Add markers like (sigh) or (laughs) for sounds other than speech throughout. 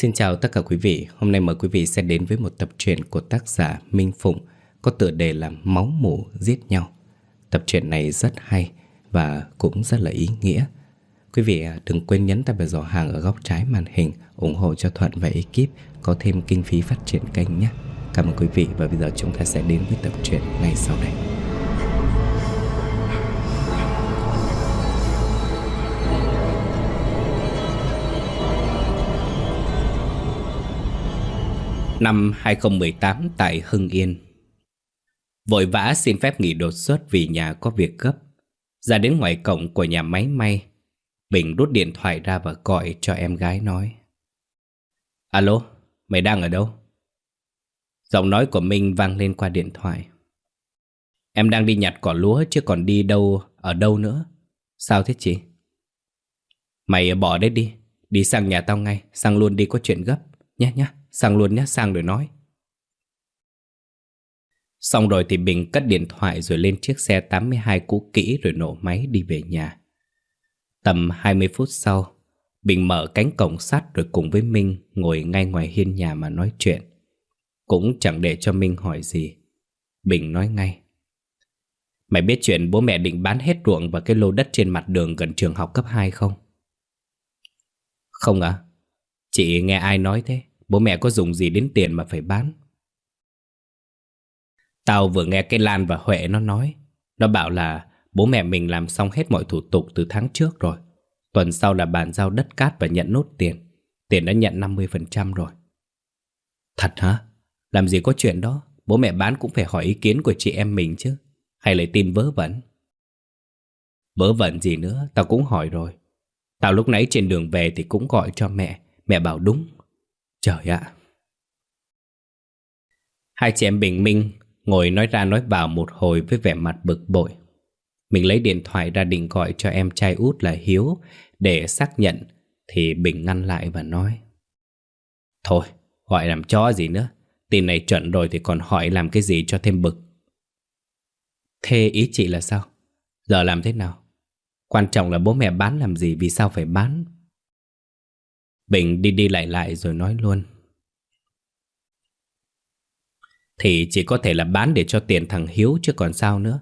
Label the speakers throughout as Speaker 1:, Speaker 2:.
Speaker 1: Xin chào tất cả quý vị, hôm nay mời quý vị sẽ đến với một tập truyện của tác giả Minh Phụng có tựa đề là Máu mủ giết nhau. Tập truyện này rất hay và cũng rất là ý nghĩa. Quý vị à, đừng quên nhấn tay vào giỏ hàng ở góc trái màn hình ủng hộ cho Thuận và ekip có thêm kinh phí phát triển kênh nhé. Cảm ơn quý vị và bây giờ chúng ta sẽ đến với tập truyện ngay sau đây. Năm 2018 tại Hưng Yên. Vội vã xin phép nghỉ đột xuất vì nhà có việc gấp. Ra đến ngoài cổng của nhà máy may Bình rút điện thoại ra và gọi cho em gái nói. Alo, mày đang ở đâu? Giọng nói của Minh vang lên qua điện thoại. Em đang đi nhặt cỏ lúa chứ còn đi đâu, ở đâu nữa? Sao thế chị? Mày bỏ đấy đi Đi sang nhà tao ngay, sang luôn đi có chuyện gấp Nhé nhé Sang luôn nhé, sang rồi nói. Xong rồi thì Bình cất điện thoại rồi lên chiếc xe 82 cũ kỹ rồi nổ máy đi về nhà. Tầm 20 phút sau, Bình mở cánh cổng sắt rồi cùng với Minh ngồi ngay ngoài hiên nhà mà nói chuyện. Cũng chẳng để cho Minh hỏi gì. Bình nói ngay. Mày biết chuyện bố mẹ định bán hết ruộng và cái lô đất trên mặt đường gần trường học cấp 2 không? Không ạ. À? Chị nghe ai nói thế? Bố mẹ có dùng gì đến tiền mà phải bán? Tao vừa nghe cái Lan và Huệ nó nói. Nó bảo là bố mẹ mình làm xong hết mọi thủ tục từ tháng trước rồi. Tuần sau là bàn giao đất cát và nhận nốt tiền. Tiền đã nhận 50% rồi. Thật hả? Làm gì có chuyện đó? Bố mẹ bán cũng phải hỏi ý kiến của chị em mình chứ. Hay lại tin vớ vẩn? Vớ vẩn gì nữa? Tao cũng hỏi rồi. Tao lúc nãy trên đường về thì cũng gọi cho mẹ. Mẹ bảo đúng. Trời ạ! Hai chị em bình minh ngồi nói ra nói vào một hồi với vẻ mặt bực bội. Mình lấy điện thoại ra định gọi cho em trai út là Hiếu để xác nhận thì Bình ngăn lại và nói Thôi, gọi làm chó gì nữa Tin này chuẩn rồi thì còn hỏi làm cái gì cho thêm bực Thế ý chị là sao? Giờ làm thế nào? Quan trọng là bố mẹ bán làm gì vì sao phải bán Bình đi đi lại lại rồi nói luôn. Thì chỉ có thể là bán để cho tiền thằng Hiếu chứ còn sao nữa.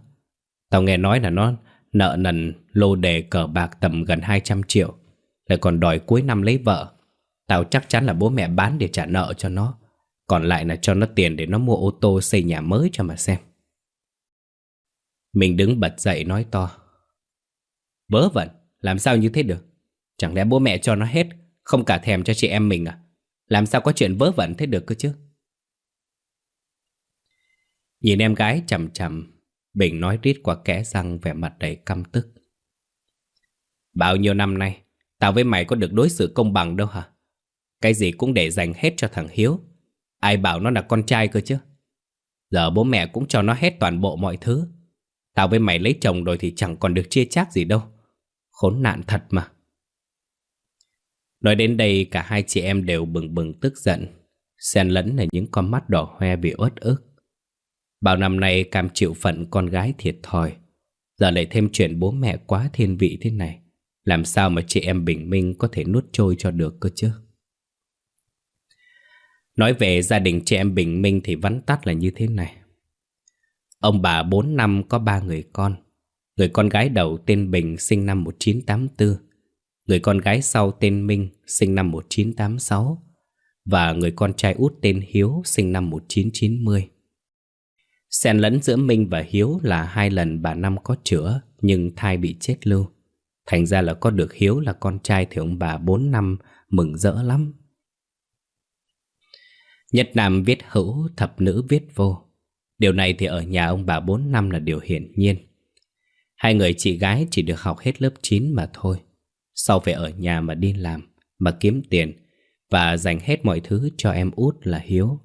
Speaker 1: Tao nghe nói là nó nợ nần lô đề cờ bạc tầm gần 200 triệu Lại còn đòi cuối năm lấy vợ. Tao chắc chắn là bố mẹ bán để trả nợ cho nó Còn lại là cho nó tiền để nó mua ô tô xây nhà mới cho mà xem. Mình đứng bật dậy nói to. Vớ vẩn, làm sao như thế được? Chẳng lẽ bố mẹ cho nó hết không cả thèm cho chị em mình à? Làm sao có chuyện vớ vẩn thế được cơ chứ? Nhìn em gái chầm chầm Bình nói rít qua kẽ răng vẻ mặt đầy căm tức. Bao nhiêu năm nay, Tao với mày có được đối xử công bằng đâu hả? Cái gì cũng để dành hết cho thằng Hiếu. Ai bảo nó là con trai cơ chứ? Giờ bố mẹ cũng cho nó hết toàn bộ mọi thứ. Tao với mày lấy chồng rồi thì chẳng còn được chia chác gì đâu. Khốn nạn thật mà. Nói đến đây, cả hai chị em đều bừng bừng tức giận. Xen lẫn là những con mắt đỏ hoe vì uất ức. Bao năm nay cam chịu phận con gái thiệt thòi. Giờ lại thêm chuyện bố mẹ quá thiên vị thế này. Làm sao mà chị em bình minh có thể nuốt trôi cho được cơ chứ? Nói về gia đình chị em bình minh thì vắn tắt là như thế này. Ông bà 4 năm có ba người con. Người con gái đầu tên Bình sinh năm 1984 Người con gái sau tên Minh sinh năm 1986 và người con trai út tên Hiếu sinh năm 1990. Xen lẫn giữa Minh và Hiếu là hai lần bà Năm có chữa nhưng thai bị chết lưu. Thành ra là có được Hiếu là con trai thì ông bà 4 năm mừng rỡ lắm. Nhất Nam viết hữu, thập nữ viết vô. Điều này thì ở nhà ông bà 4 năm là điều hiển nhiên. Hai người chị gái chỉ được học hết lớp 9 mà thôi. Sau về ở nhà mà đi làm, Mà kiếm tiền Và dành hết mọi thứ cho em út là Hiếu.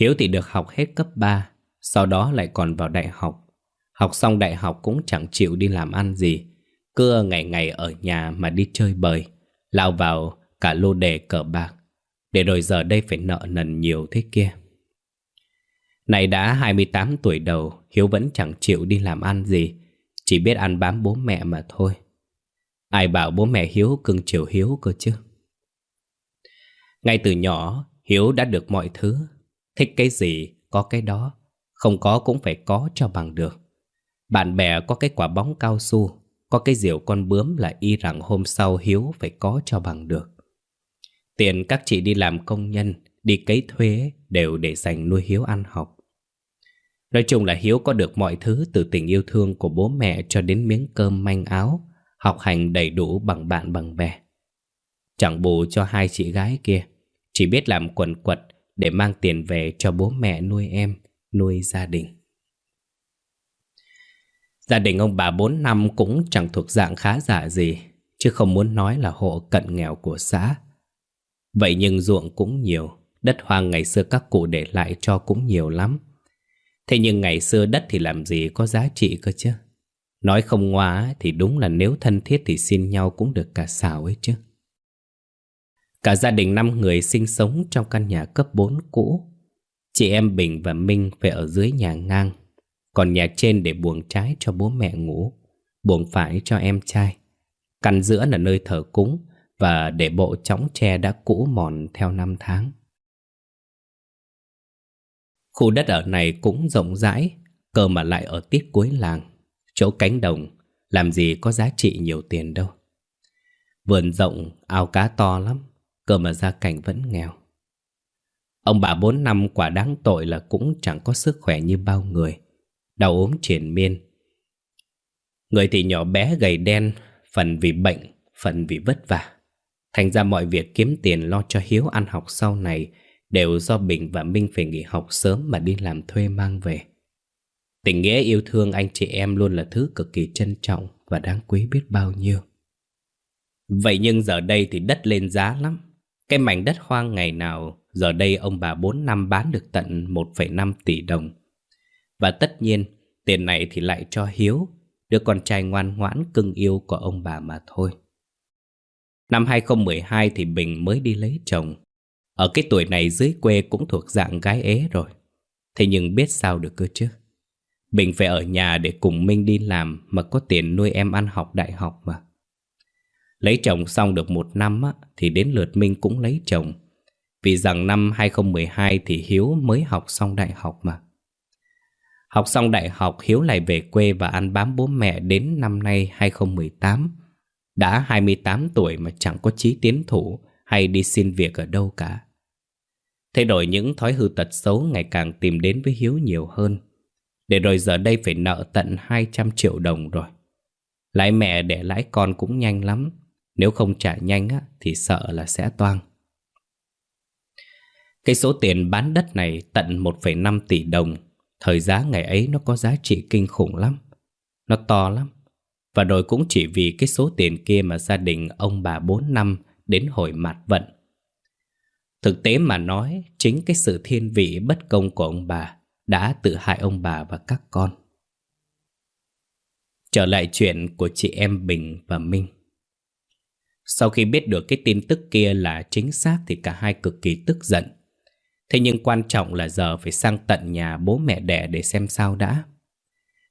Speaker 1: Hiếu thì được học hết cấp 3 Sau đó lại còn vào đại học. Học xong đại học cũng chẳng chịu đi làm ăn gì, Cứ ngày ngày ở nhà mà đi chơi bời, Lao vào cả lô đề cờ bạc. Để rồi giờ đây phải nợ nần nhiều thế kia. Này đã 28 tuổi đầu, Hiếu vẫn chẳng chịu đi làm ăn gì, Chỉ biết ăn bám bố mẹ mà thôi. Ai bảo bố mẹ Hiếu cưng chiều Hiếu cơ chứ Ngay từ nhỏ, Hiếu đã được mọi thứ. Thích cái gì, có cái đó. Không có cũng phải có cho bằng được. Bạn bè có cái quả bóng cao su, có cái diều con bướm là y rằng hôm sau Hiếu phải có cho bằng được. Tiền các chị đi làm công nhân, đi cấy thuế đều để dành nuôi Hiếu ăn học. Nói chung là Hiếu có được mọi thứ từ tình yêu thương của bố mẹ cho đến miếng cơm manh áo, học hành đầy đủ bằng bạn bằng bè. Chẳng bù cho hai chị gái kia, chỉ biết làm quần quật để mang tiền về cho bố mẹ nuôi em, nuôi gia đình. Gia đình ông bà bốn năm cũng chẳng thuộc dạng khá giả gì, chứ không muốn nói là hộ cận nghèo của xã. Vậy nhưng ruộng cũng nhiều, đất hoang ngày xưa các cụ để lại cho cũng nhiều lắm. Thế nhưng ngày xưa đất thì làm gì có giá trị cơ chứ? Nói không ngoa thì đúng là nếu thân thiết thì xin nhau cũng được cả xào ấy chứ. Cả gia đình năm người sinh sống trong căn nhà cấp 4 cũ. Chị em Bình và Minh phải ở dưới nhà ngang, còn nhà trên để buồng trái cho bố mẹ ngủ, buồng phải cho em trai. Căn giữa là nơi thờ cúng và để bộ chóng tre đã cũ mòn theo năm tháng. Khu đất ở này cũng rộng rãi, cơ mà lại ở tiết cuối làng, chỗ cánh đồng, làm gì có giá trị nhiều tiền đâu. Vườn rộng, ao cá to lắm, cơ mà gia cảnh vẫn nghèo. Ông bà bốn năm quả đáng tội là cũng chẳng có sức khỏe như bao người, đau ốm triển miên. Người thì nhỏ bé gầy đen, phần vì bệnh, phần vì vất vả. Thành ra mọi việc kiếm tiền lo cho Hiếu ăn học sau này đều do Bình và Minh phải nghỉ học sớm mà đi làm thuê mang về. Tình nghĩa yêu thương anh chị em luôn là thứ cực kỳ trân trọng và đáng quý biết bao nhiêu. Vậy nhưng giờ đây thì đất lên giá lắm. Cái mảnh đất hoang ngày nào giờ đây ông bà 4 năm bán được tận 1,5 tỷ đồng. Và tất nhiên, tiền này thì lại cho Hiếu, đứa con trai ngoan ngoãn cưng yêu của ông bà mà thôi. Năm 2012 thì Bình mới đi lấy chồng. Ở cái tuổi này dưới quê cũng thuộc dạng gái ế rồi. Thế nhưng biết sao được cơ chứ. Bình phải ở nhà để cùng Minh đi làm mà có tiền nuôi em ăn học đại học mà. Lấy chồng xong được một năm á, thì đến lượt Minh cũng lấy chồng. Vì rằng năm 2012 thì Hiếu mới học xong đại học mà. Học xong đại học Hiếu lại về quê và ăn bám bố mẹ đến năm nay 2018. Đã 28 tuổi mà chẳng có chí tiến thủ hay đi xin việc ở đâu cả. Thay đổi những thói hư tật xấu ngày càng tìm đến với Hiếu nhiều hơn. Để rồi giờ đây phải nợ tận 200 triệu đồng rồi. Lãi mẹ để lãi con cũng nhanh lắm. Nếu không trả nhanh á, thì sợ là sẽ toang. Cái số tiền bán đất này tận 1,5 tỷ đồng. Thời giá ngày ấy nó có giá trị kinh khủng lắm. Nó to lắm. Và rồi cũng chỉ vì cái số tiền kia mà gia đình ông bà 4 năm đến hồi mạt vận. Thực tế mà nói, chính cái sự thiên vị bất công của ông bà đã tự hại ông bà và các con. Trở lại chuyện của chị em Bình và Minh. Sau khi biết được cái tin tức kia là chính xác thì cả hai cực kỳ tức giận. Thế nhưng quan trọng là giờ phải sang tận nhà bố mẹ đẻ để xem sao đã.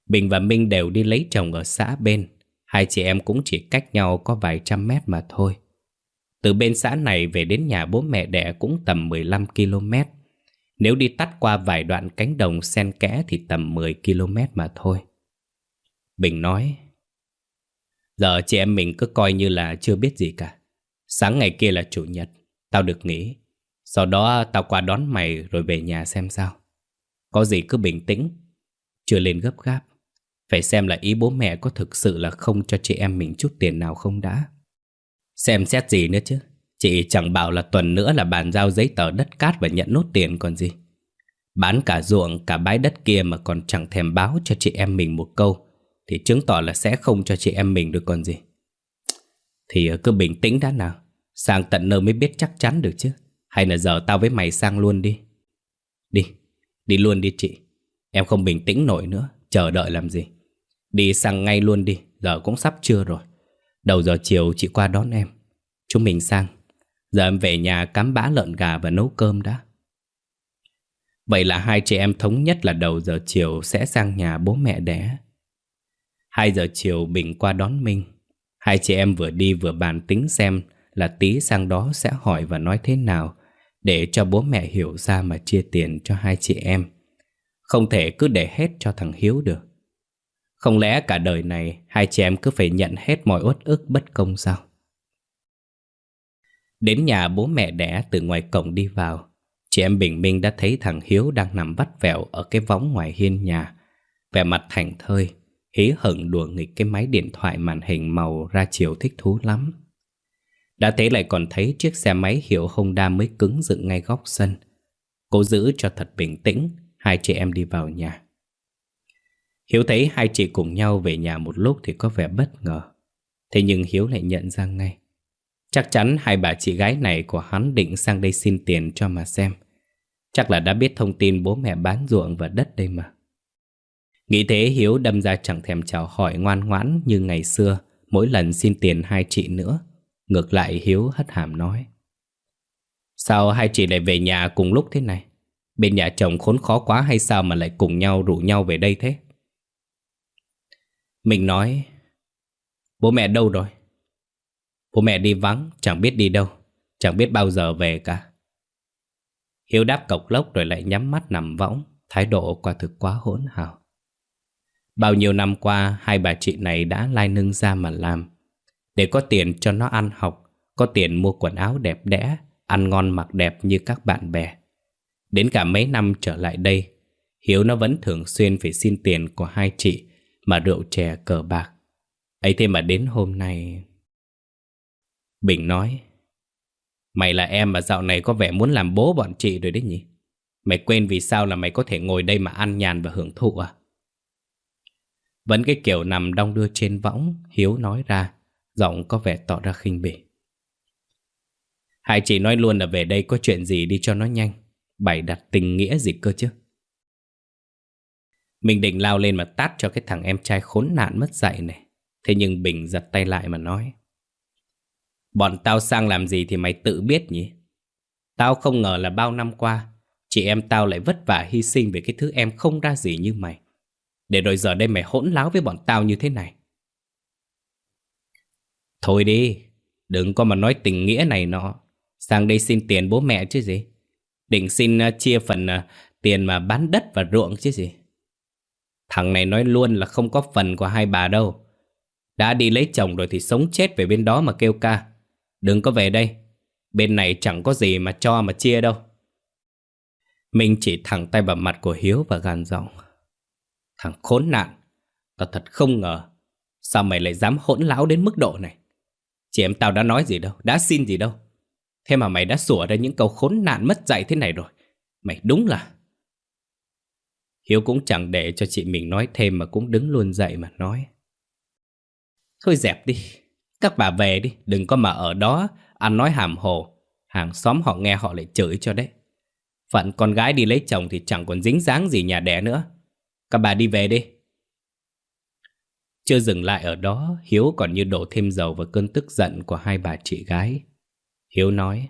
Speaker 1: Bình và Minh đều đi lấy chồng ở xã bên. Hai chị em cũng chỉ cách nhau có vài trăm mét mà thôi. Từ bên xã này về đến nhà bố mẹ đẻ cũng tầm 15 km. Nếu đi tắt qua vài đoạn cánh đồng xen kẽ thì tầm 10 km mà thôi. Bình nói, Giờ chị em mình cứ coi như là chưa biết gì cả. Sáng ngày kia là chủ nhật, tao được nghỉ. Sau đó tao qua đón mày rồi về nhà xem sao. Có gì cứ bình tĩnh, chưa lên gấp gáp. Phải xem là ý bố mẹ có thực sự là không cho chị em mình chút tiền nào không đã. Xem xét gì nữa chứ. Chị chẳng bảo là tuần nữa là bàn giao giấy tờ đất cát và nhận nốt tiền còn gì. Bán cả ruộng, cả bãi đất kia mà còn chẳng thèm báo cho chị em mình một câu thì chứng tỏ là sẽ không cho chị em mình được còn gì. Thì ờ, cứ bình tĩnh đã nào. Sang tận nơi mới biết chắc chắn được chứ. Hay là giờ tao với mày sang luôn đi. Đi, đi luôn đi chị. Em không bình tĩnh nổi nữa, chờ đợi làm gì. Đi sang ngay luôn đi, giờ cũng sắp trưa rồi. Đầu giờ chiều chị qua đón em Chúng mình sang Giờ em về nhà cắm bã lợn gà và nấu cơm đã Vậy là hai chị em thống nhất là đầu giờ chiều sẽ sang nhà bố mẹ đẻ Hai giờ chiều Bình qua đón Minh Hai chị em vừa đi vừa bàn tính xem là tí sang đó sẽ hỏi và nói thế nào để cho bố mẹ hiểu ra mà chia tiền cho hai chị em. Không thể cứ để hết cho thằng Hiếu được. Không lẽ cả đời này hai chị em cứ phải nhận hết mọi uất ức bất công sao? Đến nhà bố mẹ đẻ từ ngoài cổng đi vào, chị em Bình Minh đã thấy thằng Hiếu đang nằm vắt vẹo ở cái võng ngoài hiên nhà. Vẻ mặt thành thơi, hí hửng đùa nghịch cái máy điện thoại màn hình màu ra chiều thích thú lắm. Đã thế lại còn thấy chiếc xe máy hiệu Honda mới cứng dựng ngay góc sân. Cố giữ cho thật bình tĩnh, hai chị em đi vào nhà. Hiếu thấy hai chị cùng nhau về nhà một lúc thì có vẻ bất ngờ. Thế nhưng Hiếu lại nhận ra ngay. Chắc chắn hai bà chị gái này của hắn định sang đây xin tiền cho mà xem. Chắc là đã biết thông tin bố mẹ bán ruộng và đất đây mà. Nghĩ thế Hiếu đâm ra chẳng thèm chào hỏi ngoan ngoãn như ngày xưa, mỗi lần xin tiền hai chị nữa. Ngược lại Hiếu hất hàm nói. Sao hai chị lại về nhà cùng lúc thế này? Bên nhà chồng khốn khó quá hay sao mà lại cùng nhau rủ nhau về đây thế? Mình nói Bố mẹ đâu rồi? Bố mẹ đi vắng, chẳng biết đi đâu Chẳng biết bao giờ về cả. Hiếu đáp cộc lốc rồi lại nhắm mắt nằm võng Thái độ quả thực quá hỗn hào. Bao nhiêu năm qua Hai bà chị này đã lai nâng ra mà làm. Để có tiền cho nó ăn học Có tiền mua quần áo đẹp đẽ Ăn ngon mặc đẹp như các bạn bè. Đến cả mấy năm trở lại đây Hiếu nó vẫn thường xuyên phải xin tiền của hai chị Mà rượu chè cờ bạc. Ấy thế mà đến hôm nay Bình nói, Mày là em mà dạo này có vẻ muốn làm bố bọn chị rồi đấy nhỉ? Mày quên vì sao là mày có thể ngồi đây mà ăn nhàn và hưởng thụ à? Vẫn cái kiểu nằm đong đưa trên võng, Hiếu nói ra, Giọng có vẻ tỏ ra khinh bỉ. Hai chị nói luôn là về đây có chuyện gì đi cho nó nhanh, Bày đặt tình nghĩa gì cơ chứ? Mình định lao lên mà tát cho cái thằng em trai khốn nạn mất dạy này. Thế nhưng Bình giật tay lại mà nói Bọn tao sang làm gì thì mày tự biết nhỉ? Tao không ngờ là bao năm qua, Chị em tao lại vất vả hy sinh Về cái thứ em không ra gì như mày. Để rồi giờ đây mày hỗn láo với bọn tao như thế này. Thôi đi, Đừng có mà nói tình nghĩa này nọ. Sang đây xin tiền bố mẹ chứ gì? Định xin à, chia phần à, tiền mà bán đất và ruộng chứ gì? Thằng này nói luôn là không có phần của hai bà đâu. Đã đi lấy chồng rồi thì sống chết về bên đó mà kêu ca. Đừng có về đây. Bên này chẳng có gì mà cho mà chia đâu. Minh chỉ thẳng tay vào mặt của Hiếu và gàn giọng. Thằng khốn nạn, Tao thật không ngờ Sao mày lại dám hỗn láo đến mức độ này. Chị em tao đã nói gì đâu, Đã xin gì đâu. Thế mà mày đã sủa ra những câu khốn nạn mất dạy thế này rồi. Mày đúng là. Hiếu cũng chẳng để cho chị mình nói thêm Mà cũng đứng luôn dậy mà nói. Thôi dẹp đi. Các bà về đi Đừng có mà ở đó Ăn nói hàm hồ. Hàng xóm họ nghe họ lại chửi cho đấy. Phận con gái đi lấy chồng Thì chẳng còn dính dáng gì nhà đẻ nữa. Các bà đi về đi. Chưa dừng lại ở đó Hiếu còn như đổ thêm dầu vào cơn tức giận Của hai bà chị gái. Hiếu nói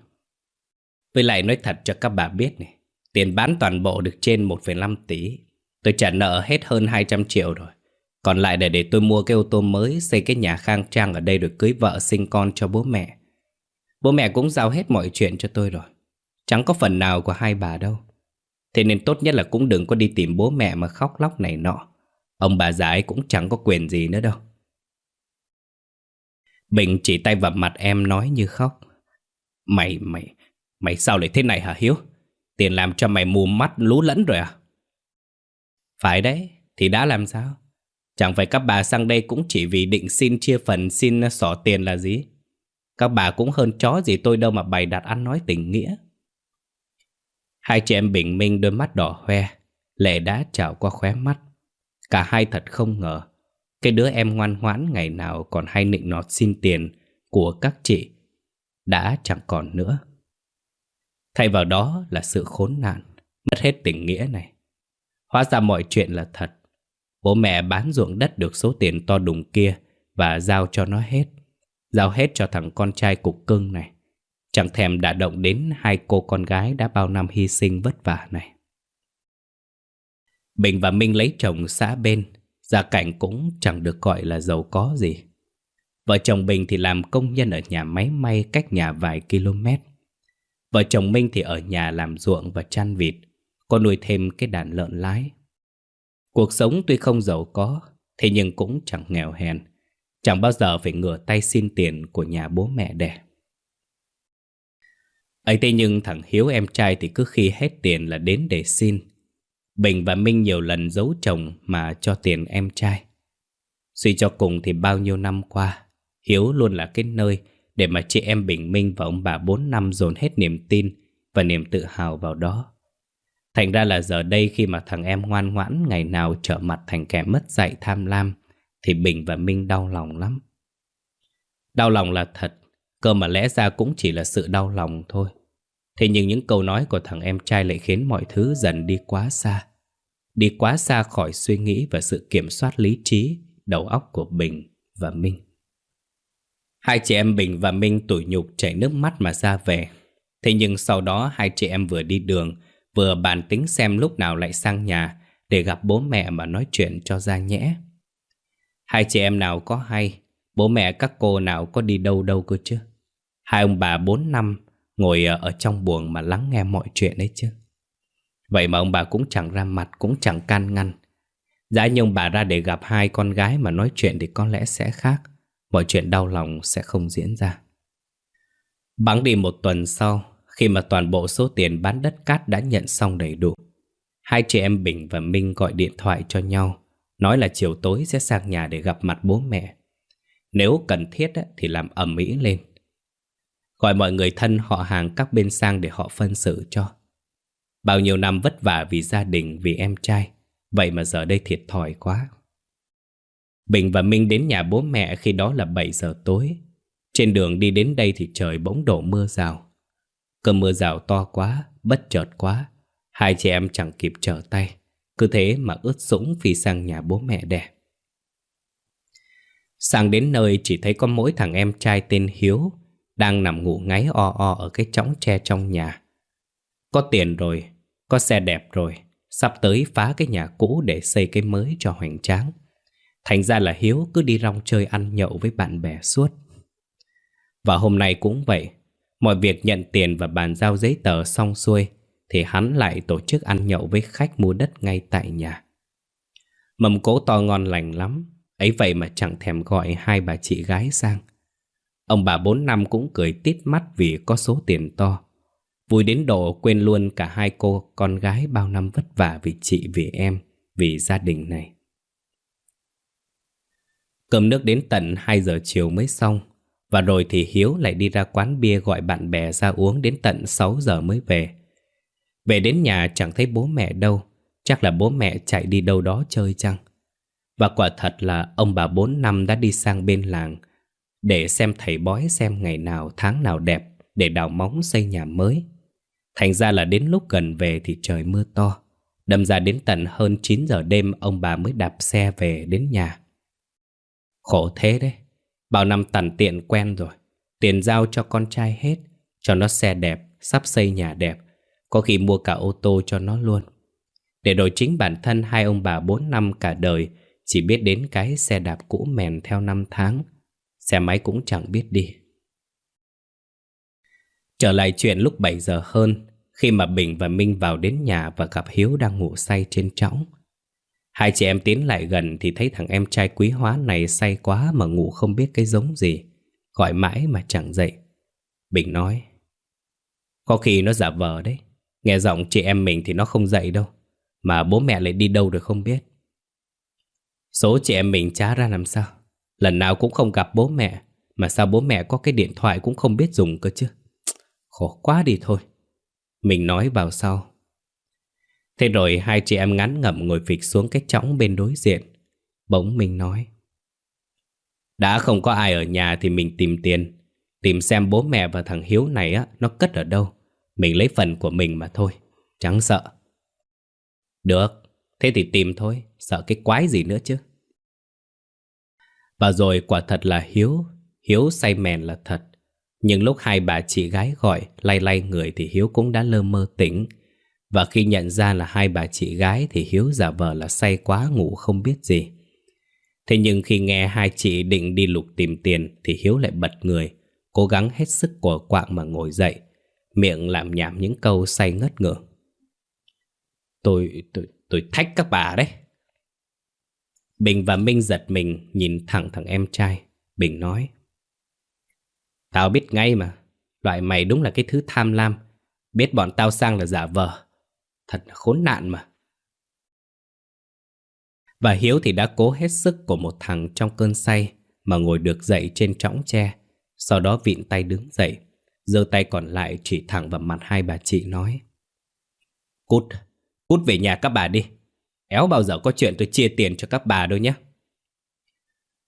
Speaker 1: Với lại nói thật cho các bà biết này Tiền bán toàn bộ được trên 1,5 tỷ. Tôi trả nợ hết hơn 200 triệu rồi. Còn lại để để tôi mua cái ô tô mới Xây cái nhà khang trang ở đây Rồi cưới vợ sinh con cho bố mẹ Bố mẹ cũng giao hết mọi chuyện cho tôi rồi Chẳng có phần nào của hai bà đâu Thế nên tốt nhất là cũng đừng có đi tìm bố mẹ mà khóc lóc này nọ Ông bà già ấy cũng chẳng có quyền gì nữa đâu Bình chỉ tay vào mặt em nói như khóc Mày, mày, mày sao lại thế này hả Hiếu? Tiền làm cho mày mù mắt lú lẫn rồi à? Phải đấy, thì đã làm sao? Chẳng phải các bà sang đây cũng chỉ vì định xin chia phần xin xỏ tiền là gì? Các bà cũng hơn chó gì tôi đâu mà bày đặt ăn nói tình nghĩa. Hai chị em bình minh đôi mắt đỏ hoe, lệ đã trào qua khóe mắt. Cả hai thật không ngờ, cái đứa em ngoan ngoãn ngày nào còn hay nịnh nọt xin tiền của các chị đã chẳng còn nữa. Thay vào đó là sự khốn nạn, mất hết tình nghĩa này. Hóa ra mọi chuyện là thật. Bố mẹ bán ruộng đất được số tiền to đùng kia và giao cho nó hết. Giao hết cho thằng con trai cục cưng này. Chẳng thèm đã động đến hai cô con gái đã bao năm hy sinh vất vả này. Bình và Minh lấy chồng xã bên, gia cảnh cũng chẳng được gọi là giàu có gì. Vợ chồng Bình thì làm công nhân ở nhà máy may cách nhà vài km. Vợ chồng Minh thì ở nhà làm ruộng và chăn vịt, có nuôi thêm cái đàn lợn lái. Cuộc sống tuy không giàu có, thế nhưng cũng chẳng nghèo hèn, chẳng bao giờ phải ngửa tay xin tiền của nhà bố mẹ đẻ. ấy thế nhưng thằng Hiếu em trai thì cứ khi hết tiền là đến để xin. Bình và Minh nhiều lần giấu chồng mà cho tiền em trai. Suy cho cùng thì bao nhiêu năm qua, Hiếu luôn là cái nơi để mà chị em Bình Minh và ông bà bốn năm dồn hết niềm tin và niềm tự hào vào đó. Thành ra là giờ đây khi mà thằng em ngoan ngoãn ngày nào trở mặt thành kẻ mất dạy tham lam, thì Bình và Minh đau lòng lắm. Đau lòng là thật, cơ mà lẽ ra cũng chỉ là sự đau lòng thôi. Thế nhưng những câu nói của thằng em trai lại khiến mọi thứ dần đi quá xa. Đi quá xa khỏi suy nghĩ và sự kiểm soát lý trí, đầu óc của Bình và Minh. Hai chị em Bình và Minh tủi nhục chảy nước mắt mà ra về. Thế nhưng sau đó hai chị em vừa đi đường, vừa bàn tính xem lúc nào lại sang nhà để gặp bố mẹ mà nói chuyện cho ra nhẽ. Hai chị em nào có hay, bố mẹ các cô nào có đi đâu đâu cơ chứ. Hai ông bà bốn năm ngồi ở trong buồng mà lắng nghe mọi chuyện đấy chứ. Vậy mà ông bà cũng chẳng ra mặt, cũng chẳng can ngăn. Giá như ông bà ra để gặp hai con gái mà nói chuyện thì có lẽ sẽ khác. Mọi chuyện đau lòng sẽ không diễn ra. Bắn đi một tuần sau, khi mà toàn bộ số tiền bán đất cát đã nhận xong đầy đủ, hai chị em Bình và Minh gọi điện thoại cho nhau, nói là chiều tối sẽ sang nhà để gặp mặt bố mẹ. Nếu cần thiết thì làm ẩm mỹ lên. Gọi mọi người thân họ hàng các bên sang để họ phân xử cho. Bao nhiêu năm vất vả vì gia đình, vì em trai, vậy mà giờ đây thiệt thòi quá. Bình và Minh đến nhà bố mẹ khi đó là 7 giờ tối. Trên đường đi đến đây thì trời bỗng đổ mưa rào. Cơn mưa rào to quá, bất chợt quá. Hai chị em chẳng kịp trở tay. Cứ thế mà ướt sũng phi sang nhà bố mẹ đẻ. Sang đến nơi chỉ thấy có mỗi thằng em trai tên Hiếu đang nằm ngủ ngáy o o ở cái chõng tre trong nhà. Có tiền rồi, có xe đẹp rồi, sắp tới phá cái nhà cũ để xây cái mới cho hoành tráng. Thành ra là Hiếu cứ đi rong chơi ăn nhậu với bạn bè suốt. Và hôm nay cũng vậy, mọi việc nhận tiền và bàn giao giấy tờ xong xuôi thì hắn lại tổ chức ăn nhậu với khách mua đất ngay tại nhà. Mầm cỗ to ngon lành lắm, ấy vậy mà chẳng thèm gọi hai bà chị gái sang. Ông bà bốn năm cũng cười tít mắt vì có số tiền to. Vui đến độ quên luôn cả hai cô con gái bao năm vất vả vì chị, vì em, vì gia đình này. Cơm nước đến tận 2 giờ chiều mới xong và rồi thì Hiếu lại đi ra quán bia gọi bạn bè ra uống đến tận 6 giờ mới về. Về đến nhà chẳng thấy bố mẹ đâu, Chắc là bố mẹ chạy đi đâu đó chơi chăng. Và quả thật là ông bà 4 năm đã đi sang bên làng, Để xem thầy bói xem ngày nào tháng nào đẹp Để đào móng xây nhà mới. Thành ra là đến lúc gần về thì trời mưa to, Đâm ra đến tận hơn 9 giờ đêm ông bà mới đạp xe về đến nhà. Khổ thế đấy. Bao năm tằn tiện quen rồi Tiền giao cho con trai hết Cho nó xe đẹp, sắp xây nhà đẹp Có khi mua cả ô tô cho nó luôn. Để đổi chính bản thân hai ông bà bốn năm cả đời Chỉ biết đến cái xe đạp cũ mèn theo năm tháng Xe máy cũng chẳng biết đi. Trở lại chuyện lúc 7 giờ hơn Khi mà Bình và Minh vào đến nhà và gặp Hiếu đang ngủ say trên trõng. Hai chị em tiến lại gần thì thấy thằng em trai quý hóa này say quá mà ngủ không biết cái giống gì. Gọi mãi mà chẳng dậy. Bình nói. Có khi nó giả vờ đấy. Nghe giọng chị em mình thì nó không dậy đâu. Mà bố mẹ lại đi đâu rồi không biết. Số chị em mình trá ra làm sao. Lần nào cũng không gặp bố mẹ. Mà sao bố mẹ có cái điện thoại cũng không biết dùng cơ chứ. Khổ quá đi thôi. Mình nói vào sau. Thế rồi hai chị em ngắn ngẩm ngồi phịch xuống cái chõng bên đối diện. Bỗng mình nói. Đã không có ai ở nhà thì mình tìm tiền. Tìm xem bố mẹ và thằng Hiếu này á nó cất ở đâu. Mình lấy phần của mình mà thôi. Chẳng sợ. Được, thế thì tìm thôi. Sợ cái quái gì nữa chứ. Và rồi quả thật là Hiếu. Hiếu say mèn là thật. Nhưng lúc hai bà chị gái gọi lay lay người thì Hiếu cũng đã lơ mơ tỉnh. Và khi nhận ra là hai bà chị gái thì Hiếu giả vờ là say quá ngủ không biết gì. Thế nhưng khi nghe hai chị định đi lục tìm tiền thì Hiếu lại bật người, cố gắng hết sức của quạng mà ngồi dậy. Miệng làm nhảm những câu say ngất ngửa. Tôi, tôi, tôi thách các bà đấy Bình và Minh giật mình nhìn thẳng thằng em trai Bình nói Tao biết ngay mà Loại mày đúng là cái thứ tham lam Biết bọn tao sang là giả vờ Thật là khốn nạn mà. Và Hiếu thì đã cố hết sức của một thằng trong cơn say Mà ngồi được dậy trên trõng tre Sau đó vịn tay đứng dậy giơ tay còn lại chỉ thẳng vào mặt hai bà chị nói Cút, cút về nhà các bà đi. Éo bao giờ có chuyện tôi chia tiền cho các bà đâu nhé.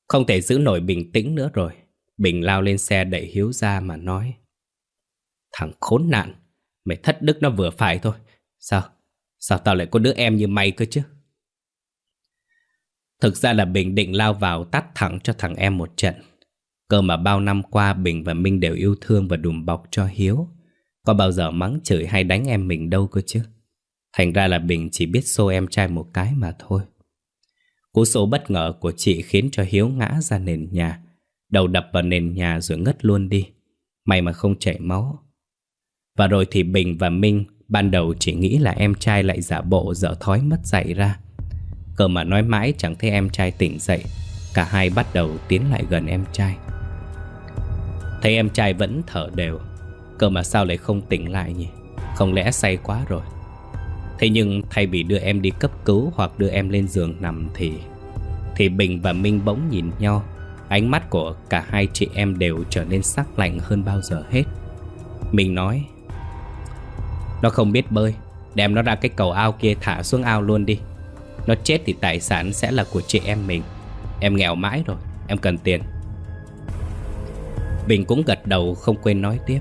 Speaker 1: Không thể giữ nổi bình tĩnh nữa rồi Bình lao lên xe đẩy Hiếu ra mà nói Thằng khốn nạn Mày thất đức nó vừa phải thôi. Sao? Sao tao lại có đứa em như mày cơ chứ? Thực ra là Bình định lao vào tắt thẳng cho thằng em một trận Cơ mà bao năm qua Bình và Minh đều yêu thương và đùm bọc cho Hiếu, Có bao giờ mắng chửi hay đánh em mình đâu cơ chứ Thành ra là Bình chỉ biết xô em trai một cái mà thôi Cú số bất ngờ của chị khiến cho Hiếu ngã ra nền nhà, Đầu đập vào nền nhà rồi ngất luôn đi, May mà không chảy máu Và rồi thì Bình và Minh Ban đầu chỉ nghĩ là em trai lại giả bộ, dở thói mất dậy ra. Cờ mà nói mãi chẳng thấy em trai tỉnh dậy. Cả hai bắt đầu tiến lại gần em trai. Thấy em trai vẫn thở đều. Cơ mà sao lại không tỉnh lại nhỉ? Không lẽ say quá rồi? Thế nhưng thay vì đưa em đi cấp cứu Hoặc đưa em lên giường nằm thì Thì Bình và Minh bỗng nhìn nhau. Ánh mắt của cả hai chị em đều trở nên sắc lạnh hơn bao giờ hết. Mình nói nó không biết bơi. Đem nó ra cái cầu ao kia thả xuống ao luôn đi. Nó chết thì tài sản sẽ là của chị em mình. Em nghèo mãi rồi, Em cần tiền. Bình cũng gật đầu, không quên nói tiếp.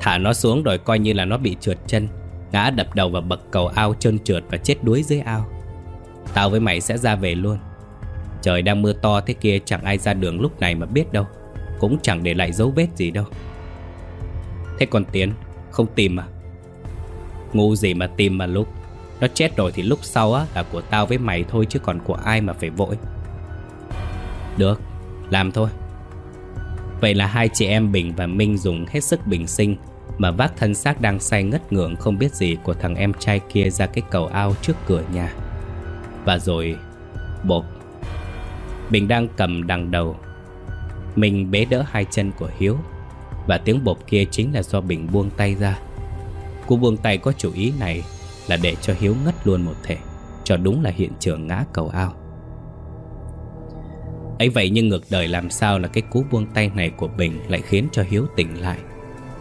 Speaker 1: Thả nó xuống rồi coi như là nó bị trượt chân. Ngã đập đầu vào bậc cầu ao trơn trượt và chết đuối dưới ao. Tao với mày sẽ ra về luôn. Trời đang mưa to thế kia, chẳng ai ra đường lúc này mà biết đâu. Cũng chẳng để lại dấu vết gì đâu. Thế còn Tiến? Không tìm à? Ngu gì mà tìm mà lúc? Nó chết rồi thì lúc sau á là của tao với mày thôi Chứ còn của ai mà phải vội. Được, Làm thôi. Vậy là hai chị em Bình và Minh dùng hết sức bình sinh Mà vác thân xác đang say ngất ngưỡng không biết gì của thằng em trai kia ra cái cầu ao trước cửa nhà. Và rồi bột Bình đang cầm đằng đầu. Mình bế đỡ hai chân của Hiếu. Và tiếng bột kia chính là do Bình buông tay ra. Cú buông tay có chủ ý này Là để cho Hiếu ngất luôn một thể Cho đúng là hiện trường ngã cầu ao. Ấy vậy nhưng ngược đời làm sao là cái cú buông tay này của Bình lại khiến cho Hiếu tỉnh lại.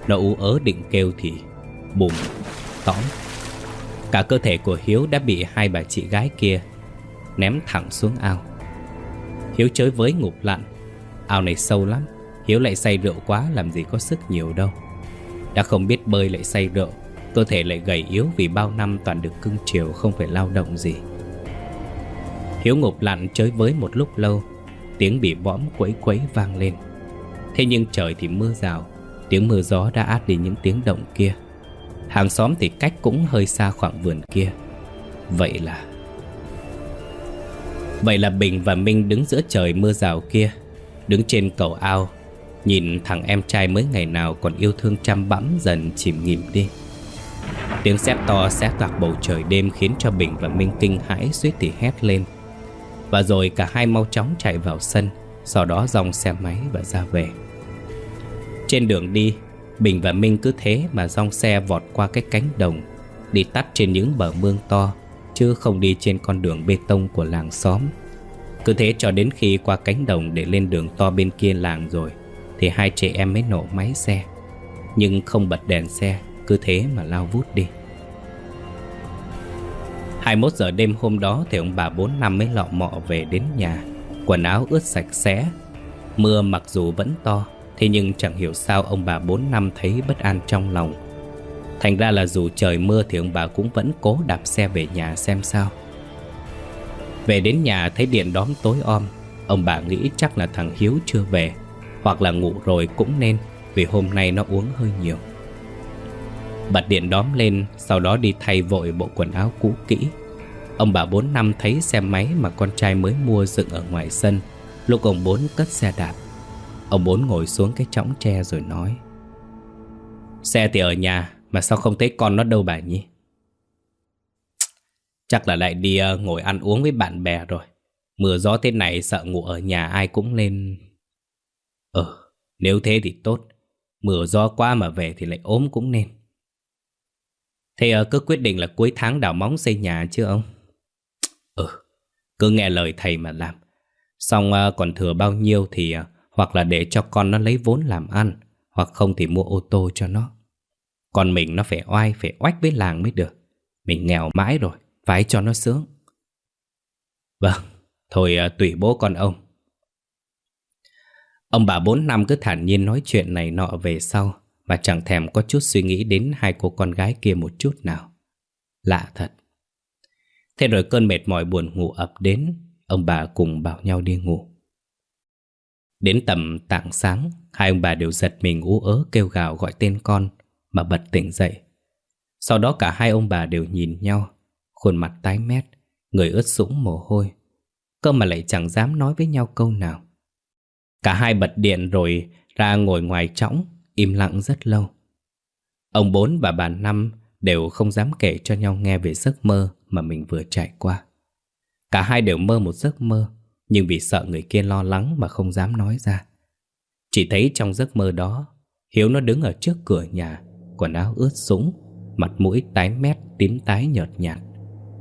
Speaker 1: Nó ú ớ định kêu thì bùm, tõm Cả cơ thể của Hiếu đã bị hai bà chị gái kia ném thẳng xuống ao. Hiếu chới với ngục lặn Ao này sâu lắm. Hiếu lại say rượu quá, làm gì có sức nhiều đâu. Đã không biết bơi lại say rượu, Cơ thể lại gầy yếu vì bao năm toàn được cưng chiều, không phải lao động gì. Hiếu ngục lặn chơi với một lúc lâu, Tiếng bị bõm quấy quấy vang lên. Thế nhưng trời thì mưa rào, Tiếng mưa gió đã át đi những tiếng động kia. Hàng xóm thì cách cũng hơi xa khoảng vườn kia. Vậy là Vậy là Bình và Minh đứng giữa trời mưa rào kia, Đứng trên cầu ao Nhìn thằng em trai mới ngày nào còn yêu thương chăm bẵm dần chìm nghỉm đi. Tiếng xếp to xé toạc bầu trời đêm khiến cho Bình và Minh kinh hãi suýt thì hét lên. Và rồi cả hai mau chóng chạy vào sân, Sau đó dòng xe máy và ra về. Trên đường đi, Bình và Minh cứ thế mà dòng xe vọt qua cái cánh đồng, Đi tắt trên những bờ mương to, Chứ không đi trên con đường bê tông của làng xóm. Cứ thế cho đến khi qua cánh đồng để lên đường to bên kia làng rồi thì hai chị em mới nổ máy xe. Nhưng không bật đèn xe, Cứ thế mà lao vút đi. 21 giờ đêm hôm đó thì ông bà bốn năm mới lọ mọ về đến nhà. Quần áo ướt sạch sẽ, Mưa mặc dù vẫn to, Thế nhưng chẳng hiểu sao ông bà bốn năm thấy bất an trong lòng. Thành ra là dù trời mưa thì ông bà cũng vẫn cố đạp xe về nhà xem sao. Về đến nhà thấy điện đóm tối om, Ông bà nghĩ chắc là thằng Hiếu chưa về. Hoặc là ngủ rồi cũng nên, Vì hôm nay nó uống hơi nhiều. Bật điện đóm lên, Sau đó đi thay vội bộ quần áo cũ kỹ. Ông bà bốn năm thấy xe máy mà con trai mới mua dựng ở ngoài sân, Lúc ông bốn cất xe đạp, Ông bốn ngồi xuống cái chõng tre rồi nói, Xe thì ở nhà, Mà sao không thấy con nó đâu bà nhỉ? Chắc là lại đi ờ, ngồi ăn uống với bạn bè rồi. Mưa gió thế này sợ ngủ ở nhà ai cũng lên Ờ Nếu thế thì tốt. Mưa gió qua mà về thì lại ốm cũng nên. Thế ờ cứ quyết định là cuối tháng đào móng xây nhà chứ ông? Ừ Cứ nghe lời thầy mà làm. Xong ờ, còn thừa bao nhiêu thì ờ, Hoặc là để cho con nó lấy vốn làm ăn, Hoặc không thì mua ô tô cho nó. Còn mình nó phải oai, Phải oách với làng mới được. Mình nghèo mãi rồi Phải cho nó sướng. Vâng Thôi tùy bố con ông. Ông bà bốn năm cứ thản nhiên nói chuyện này nọ về sau, Mà chẳng thèm có chút suy nghĩ đến hai cô con gái kia một chút nào. Lạ thật. Thế rồi cơn mệt mỏi buồn ngủ ập đến, Ông bà cùng bảo nhau đi ngủ. Đến tầm tạng sáng, Hai ông bà đều giật mình ú ớ kêu gào gọi tên con, Mà bật tỉnh dậy. Sau đó cả hai ông bà đều nhìn nhau, Khuôn mặt tái mét, Người ướt sũng mồ hôi. Cơ mà lại chẳng dám nói với nhau câu nào. Cả hai bật điện rồi ra ngồi ngoài trõng, Im lặng rất lâu. Ông bốn và bà năm Đều không dám kể cho nhau nghe về giấc mơ Mà mình vừa trải qua. Cả hai đều mơ một giấc mơ, Nhưng vì sợ người kia lo lắng mà không dám nói ra. Chỉ thấy trong giấc mơ đó, Hiếu nó đứng ở trước cửa nhà, Quần áo ướt sũng, Mặt mũi tái mét, tím tái nhợt nhạt.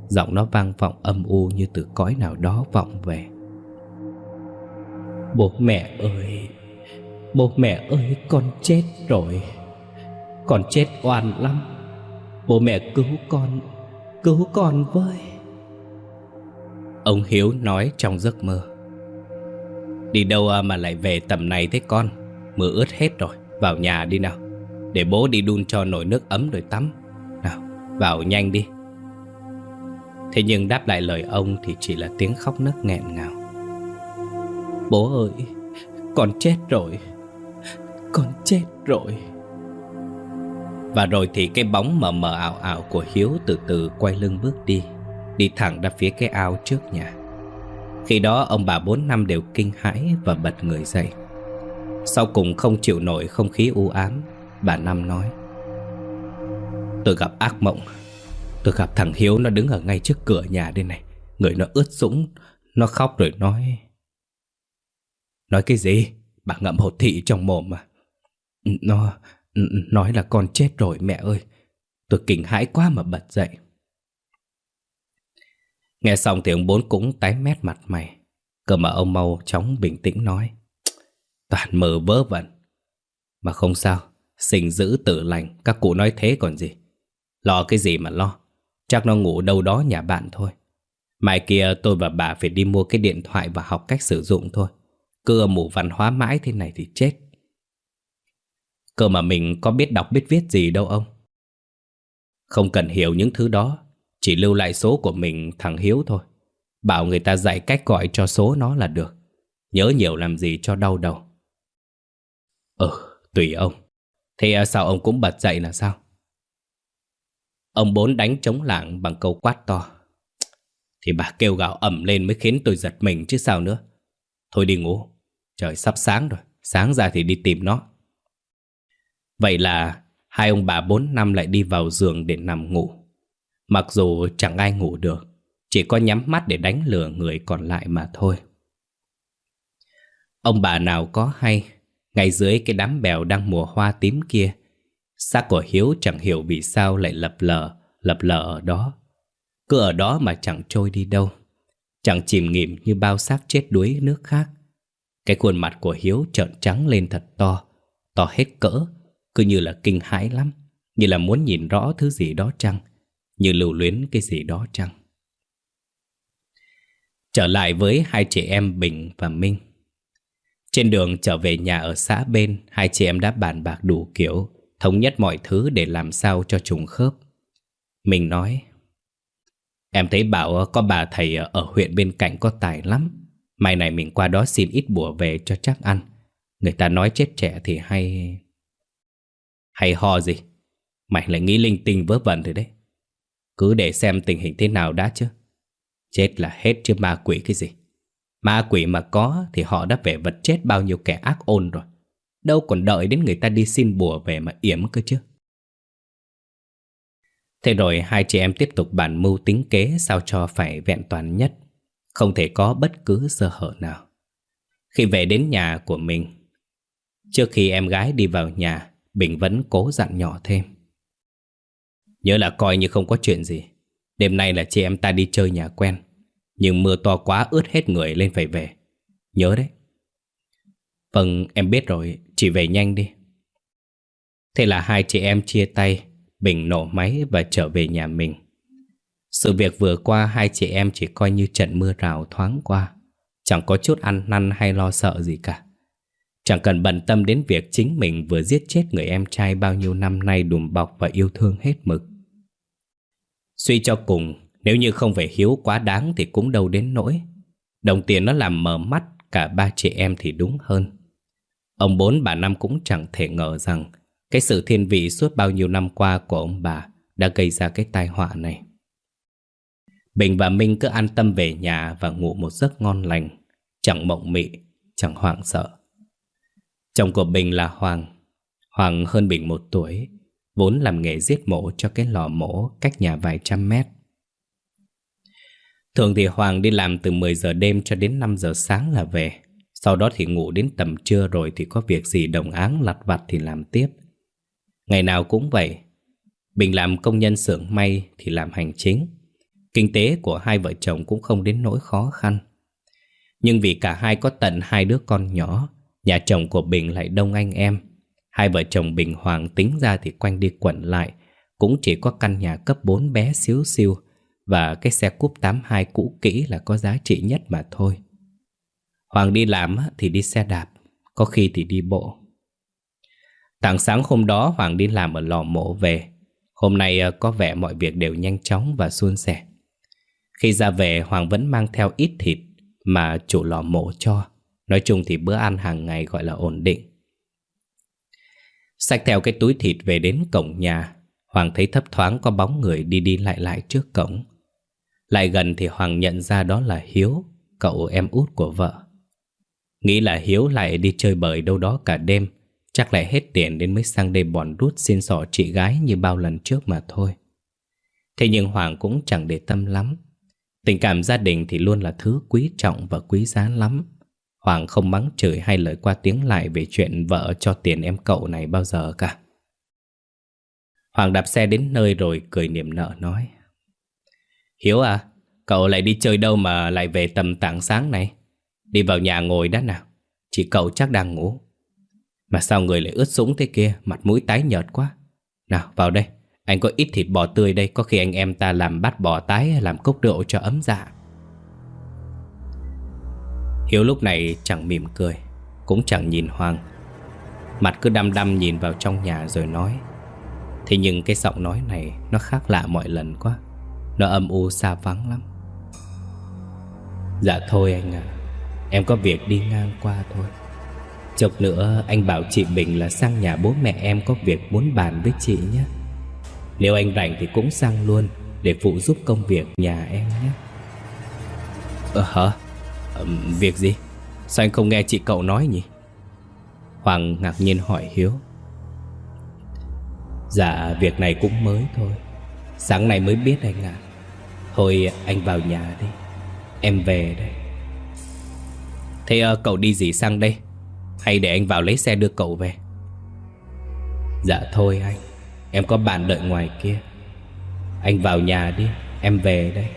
Speaker 1: Giọng nó vang vọng âm u như từ cõi nào đó vọng về. Bố mẹ ơi, Bố mẹ ơi, con chết rồi. Con chết oan lắm. Bố mẹ cứu con Cứu con với. Ông Hiếu nói trong giấc mơ. Đi đâu à mà lại về tầm này thế con? Mưa ướt hết rồi, Vào nhà đi nào. Để bố đi đun cho nồi nước ấm rồi tắm. Nào, vào nhanh đi. Thế nhưng đáp lại lời ông Thì chỉ là tiếng khóc nấc nghẹn ngào. Bố ơi, Con chết rồi. Con chết rồi. Và rồi thì cái bóng mờ mờ ảo ảo của Hiếu từ từ quay lưng bước đi Đi thẳng ra phía cái ao trước nhà. Khi đó ông bà bốn năm đều kinh hãi và bật người dậy. Sau cùng không chịu nổi không khí u ám, Bà Năm nói, Tôi gặp ác mộng. Tôi gặp thằng Hiếu nó đứng ở ngay trước cửa nhà đây này. Người nó ướt sũng, Nó khóc rồi nói Nói cái gì? Bà ngậm hột thị trong mồm mà Nó, Nói là con chết rồi, mẹ ơi. Tôi kinh hãi quá mà bật dậy. Nghe xong thì ông bốn cũng tái mét mặt mày. Cơ mà ông mau chóng bình tĩnh nói, Toàn mờ vớ vẩn. Mà không sao, Sinh giữ tự lành, Các cụ nói thế còn gì? Lo cái gì mà lo, Chắc nó ngủ đâu đó nhà bạn thôi. Mai kia tôi và bà phải đi mua cái điện thoại Và học cách sử dụng thôi. Cứ mù văn hóa mãi thế này thì chết. Cơ mà mình có biết đọc biết viết gì đâu ông. Không cần hiểu những thứ đó chỉ lưu lại số của mình thằng Hiếu thôi. Bảo người ta dạy cách gọi cho số nó là được. Nhớ nhiều làm gì cho đau đầu. Ừ, tùy ông. Thế sao ông cũng bật dậy là sao? Ông bốn đánh chống lạng bằng câu quát to. Thì bà kêu gào ẩm lên mới khiến tôi giật mình chứ sao nữa. Thôi đi ngủ. Trời, sắp sáng rồi. Sáng ra thì đi tìm nó. Vậy là Hai ông bà bốn năm lại đi vào giường để nằm ngủ. Mặc dù chẳng ai ngủ được, Chỉ có nhắm mắt để đánh lừa người còn lại mà thôi. Ông bà nào có hay, Ngay dưới cái đám bèo đang mùa hoa tím kia, Xác của Hiếu chẳng hiểu vì sao lại lập lờ Lập lờ ở đó. Cứ ở đó mà chẳng trôi đi đâu. Chẳng chìm nghỉm như bao xác chết đuối nước khác. Cái khuôn mặt của Hiếu trợn trắng lên thật to To hết cỡ, Cứ như là kinh hãi lắm, Như là muốn nhìn rõ thứ gì đó chăng, như lưu luyến cái gì đó chăng. Trở lại với hai chị em Bình và Minh. Trên đường trở về nhà ở xã bên, Hai chị em đã bàn bạc đủ kiểu, Thống nhất mọi thứ để làm sao cho trùng khớp. Mình nói, Em thấy bảo có bà thầy ở huyện bên cạnh có tài lắm Mai này mình qua đó xin ít bùa về cho chắc ăn. Người ta nói chết trẻ thì hay... Hay ho gì? Mày lại nghĩ linh tinh vớ vẩn rồi đấy. Cứ để xem tình hình thế nào đã chứ. Chết là hết chứ ma quỷ cái gì. Ma quỷ mà có thì họ đã về vật chết bao nhiêu kẻ ác ôn rồi. Đâu còn đợi đến người ta đi xin bùa về mà yểm cơ chứ. Thế rồi hai chị em tiếp tục bàn mưu tính kế sao cho phải vẹn toàn nhất, không thể có bất cứ sơ hở nào. Khi về đến nhà của mình, trước khi em gái đi vào nhà, Bình vẫn cố dặn nhỏ thêm. Nhớ là coi như không có chuyện gì. Đêm nay là chị em ta đi chơi nhà quen, nhưng mưa to quá ướt hết người lên phải về. Nhớ đấy. Vâng, em biết rồi, chỉ về nhanh đi. Thế là hai chị em chia tay, Bình nổ máy và trở về nhà mình. Sự việc vừa qua hai chị em chỉ coi như trận mưa rào thoáng qua. Chẳng có chút ăn năn hay lo sợ gì cả. Chẳng cần bận tâm đến việc chính mình vừa giết chết người em trai bao nhiêu năm nay đùm bọc và yêu thương hết mực. Suy cho cùng, nếu như không phải hiếu quá đáng thì cũng đâu đến nỗi. Đồng tiền nó làm mờ mắt cả ba chị em thì đúng hơn. Ông bốn bà Năm cũng chẳng thể ngờ rằng cái sự thiên vị suốt bao nhiêu năm qua của ông bà đã gây ra cái tai họa này. Bình và Minh cứ an tâm về nhà và ngủ một giấc ngon lành, chẳng mộng mị, chẳng hoảng sợ. Chồng của Bình là Hoàng, Hoàng hơn Bình một tuổi, vốn làm nghề giết mổ cho cái lò mổ cách nhà vài trăm mét. Thường thì Hoàng đi làm từ 10 giờ đêm cho đến 5 giờ sáng là về. Sau đó thì ngủ đến tầm trưa rồi thì có việc gì đồng áng lặt vặt thì làm tiếp. Ngày nào cũng vậy. Bình làm công nhân xưởng may thì làm hành chính. Kinh tế của hai vợ chồng cũng không đến nỗi khó khăn. Nhưng vì cả hai có tận hai đứa con nhỏ, nhà chồng của Bình lại đông anh em. Hai vợ chồng Bình Hoàng tính ra thì quanh đi quẩn lại, cũng chỉ có căn nhà cấp 4 bé xíu xiu và cái xe cúp 82 cũ kỹ là có giá trị nhất mà thôi. Hoàng đi làm thì đi xe đạp, có khi thì đi bộ. Tảng sáng hôm đó Hoàng đi làm ở lò mổ về. Hôm nay ờ, có vẻ mọi việc đều nhanh chóng và suôn sẻ. Khi ra về Hoàng vẫn mang theo ít thịt mà chủ lò mổ cho. Nói chung thì bữa ăn hàng ngày gọi là ổn định. Xách theo cái túi thịt về đến cổng nhà, Hoàng thấy thấp thoáng có bóng người đi đi lại lại trước cổng. Lại gần thì Hoàng nhận ra đó là Hiếu, cậu em út của vợ. Nghĩ là Hiếu lại đi chơi bời đâu đó cả đêm, chắc lại hết tiền đến mới sang đây bòn rút xin sỏ chị gái như bao lần trước mà thôi. Thế nhưng Hoàng cũng chẳng để tâm lắm. Tình cảm gia đình thì luôn là thứ quý trọng và quý giá lắm. Hoàng không mắng chửi hay lời qua tiếng lại về chuyện vợ cho tiền em cậu này bao giờ cả. Hoàng đạp xe đến nơi rồi cười niềm nợ nói. Hiếu à, cậu lại đi chơi đâu mà lại về tầm tảng sáng này? Đi vào nhà ngồi đã nào, chỉ cậu chắc đang ngủ. Mà sao người lại ướt sũng thế kia, mặt mũi tái nhợt quá. Nào, vào đây, anh có ít thịt bò tươi đây, có khi anh em ta làm bát bò tái làm cốc rượu cho ấm dạ. Hiếu lúc này chẳng mỉm cười, cũng chẳng nhìn Hoàng. Mặt cứ đăm đăm nhìn vào trong nhà rồi nói. Thế nhưng cái giọng nói này nó khác lạ mọi lần quá. Nó âm u xa vắng lắm Dạ thôi anh à Em có việc đi ngang qua thôi Chốc nữa anh bảo chị Bình là sang nhà bố mẹ em có việc muốn bàn với chị nhé nếu anh rảnh thì cũng sang luôn Để phụ giúp công việc nhà em nhé. Ờ hả? Ờ, việc gì? Sao anh không nghe chị cậu nói nhỉ? Hoàng ngạc nhiên hỏi Hiếu. Dạ việc này cũng mới thôi. Sáng nay mới biết anh à Thôi anh vào nhà đi. Em về đây. Thế uh, cậu đi gì sang đây. Hay để anh vào lấy xe đưa cậu về. Dạ thôi anh. Em có bạn đợi ngoài kia. Anh vào nhà đi, Em về đây.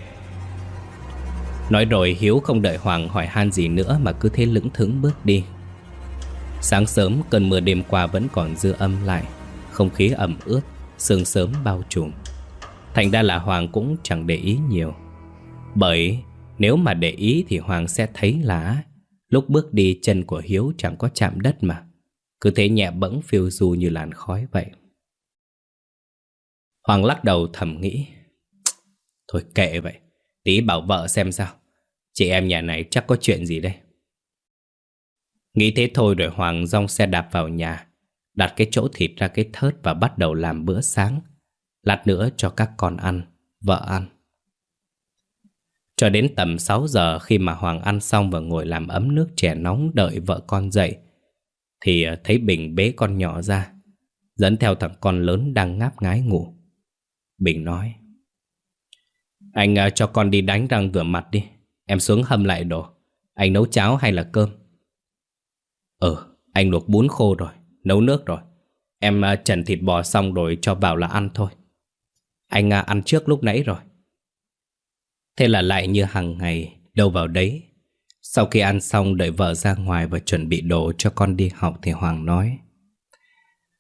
Speaker 1: Nói rồi Hiếu không đợi Hoàng hỏi han gì nữa Mà cứ thế lững thững bước đi. Sáng sớm, cơn mưa đêm qua vẫn còn dư âm lại. Không khí ẩm ướt, Sương sớm bao trùm. Thành ra là Hoàng cũng chẳng để ý nhiều. Bởi nếu mà để ý thì Hoàng sẽ thấy là Lúc bước đi chân của Hiếu chẳng có chạm đất mà. Cứ thế nhẹ bẫng phiêu du như làn khói vậy. Hoàng lắc đầu thầm nghĩ Thôi kệ vậy Tí bảo vợ xem sao Chị em nhà này chắc có chuyện gì đây Nghĩ thế thôi rồi Hoàng rong xe đạp vào nhà Đặt cái chỗ thịt ra cái thớt và bắt đầu làm bữa sáng Lát nữa cho các con ăn, vợ ăn. Cho đến tầm 6 giờ khi mà Hoàng ăn xong và ngồi làm ấm nước chè nóng đợi vợ con dậy, thì ờ, thấy Bình bế con nhỏ ra, dẫn theo thằng con lớn đang ngáp ngái ngủ. Bình nói. Anh uh, cho con đi đánh răng rửa mặt đi. Em xuống hâm lại đồ. Anh nấu cháo hay là cơm? Ừ anh luộc bún khô rồi Nấu nước rồi. Em uh, trần thịt bò xong rồi cho vào là ăn thôi. Anh uh, ăn trước lúc nãy rồi. Thế là lại như hàng ngày Đâu vào đấy. Sau khi ăn xong đợi vợ ra ngoài Và chuẩn bị đồ cho con đi học Thì Hoàng nói.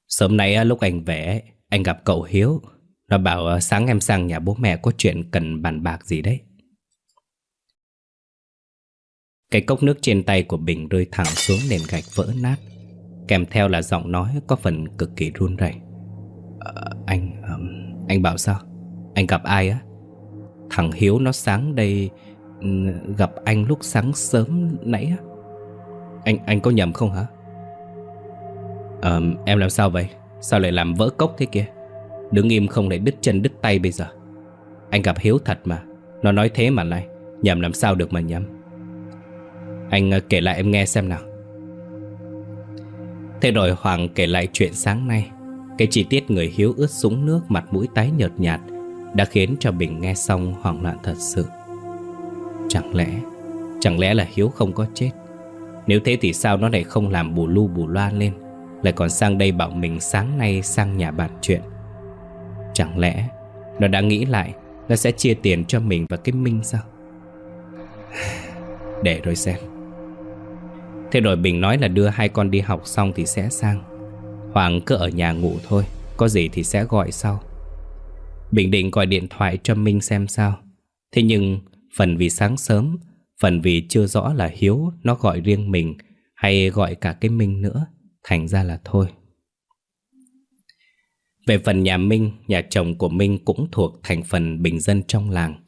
Speaker 1: Sớm nay lúc anh vẽ Anh gặp cậu Hiếu. Nó bảo ờ, sáng em sang nhà bố mẹ Có chuyện cần bàn bạc gì đấy Cái cốc nước trên tay của Bình rơi thẳng xuống nền gạch vỡ nát Kèm theo là giọng nói có phần cực kỳ run rẩy. À, Anh... anh bảo sao? Anh gặp ai á? Thằng Hiếu nó sáng đây gặp anh lúc sáng sớm nãy á Anh anh có nhầm không hả? À, em làm sao vậy? Sao lại làm vỡ cốc thế kia? Đứng im không để đứt chân đứt tay bây giờ. Anh gặp Hiếu thật mà. Nó nói thế mà lại Nhầm làm sao được mà nhầm Anh ờ, kể lại em nghe xem nào. Thế rồi Hoàng kể lại chuyện sáng nay. Cái chi tiết người Hiếu ướt súng nước, mặt mũi tái nhợt nhạt, Đã khiến cho Bình nghe xong hoảng loạn thật sự. Chẳng lẽ Chẳng lẽ là Hiếu không có chết? Nếu thế thì sao nó lại không làm bù lu bù loa lên? Lại còn sang đây bảo mình sáng nay sang nhà bàn chuyện. Chẳng lẽ Nó đã nghĩ lại Nó sẽ chia tiền cho mình và cái Minh sao? (sighs) Để rồi xem. Thế rồi Bình nói là đưa hai con đi học xong thì sẽ sang. Hoàng cứ ở nhà ngủ thôi, Có gì thì sẽ gọi sau. Bình định gọi điện thoại cho Minh xem sao. Thế nhưng phần vì sáng sớm, Phần vì chưa rõ là Hiếu Nó gọi riêng mình Hay gọi cả cái Minh nữa, Thành ra là thôi. Về phần nhà Minh, Nhà chồng của Minh cũng thuộc thành phần bình dân trong làng.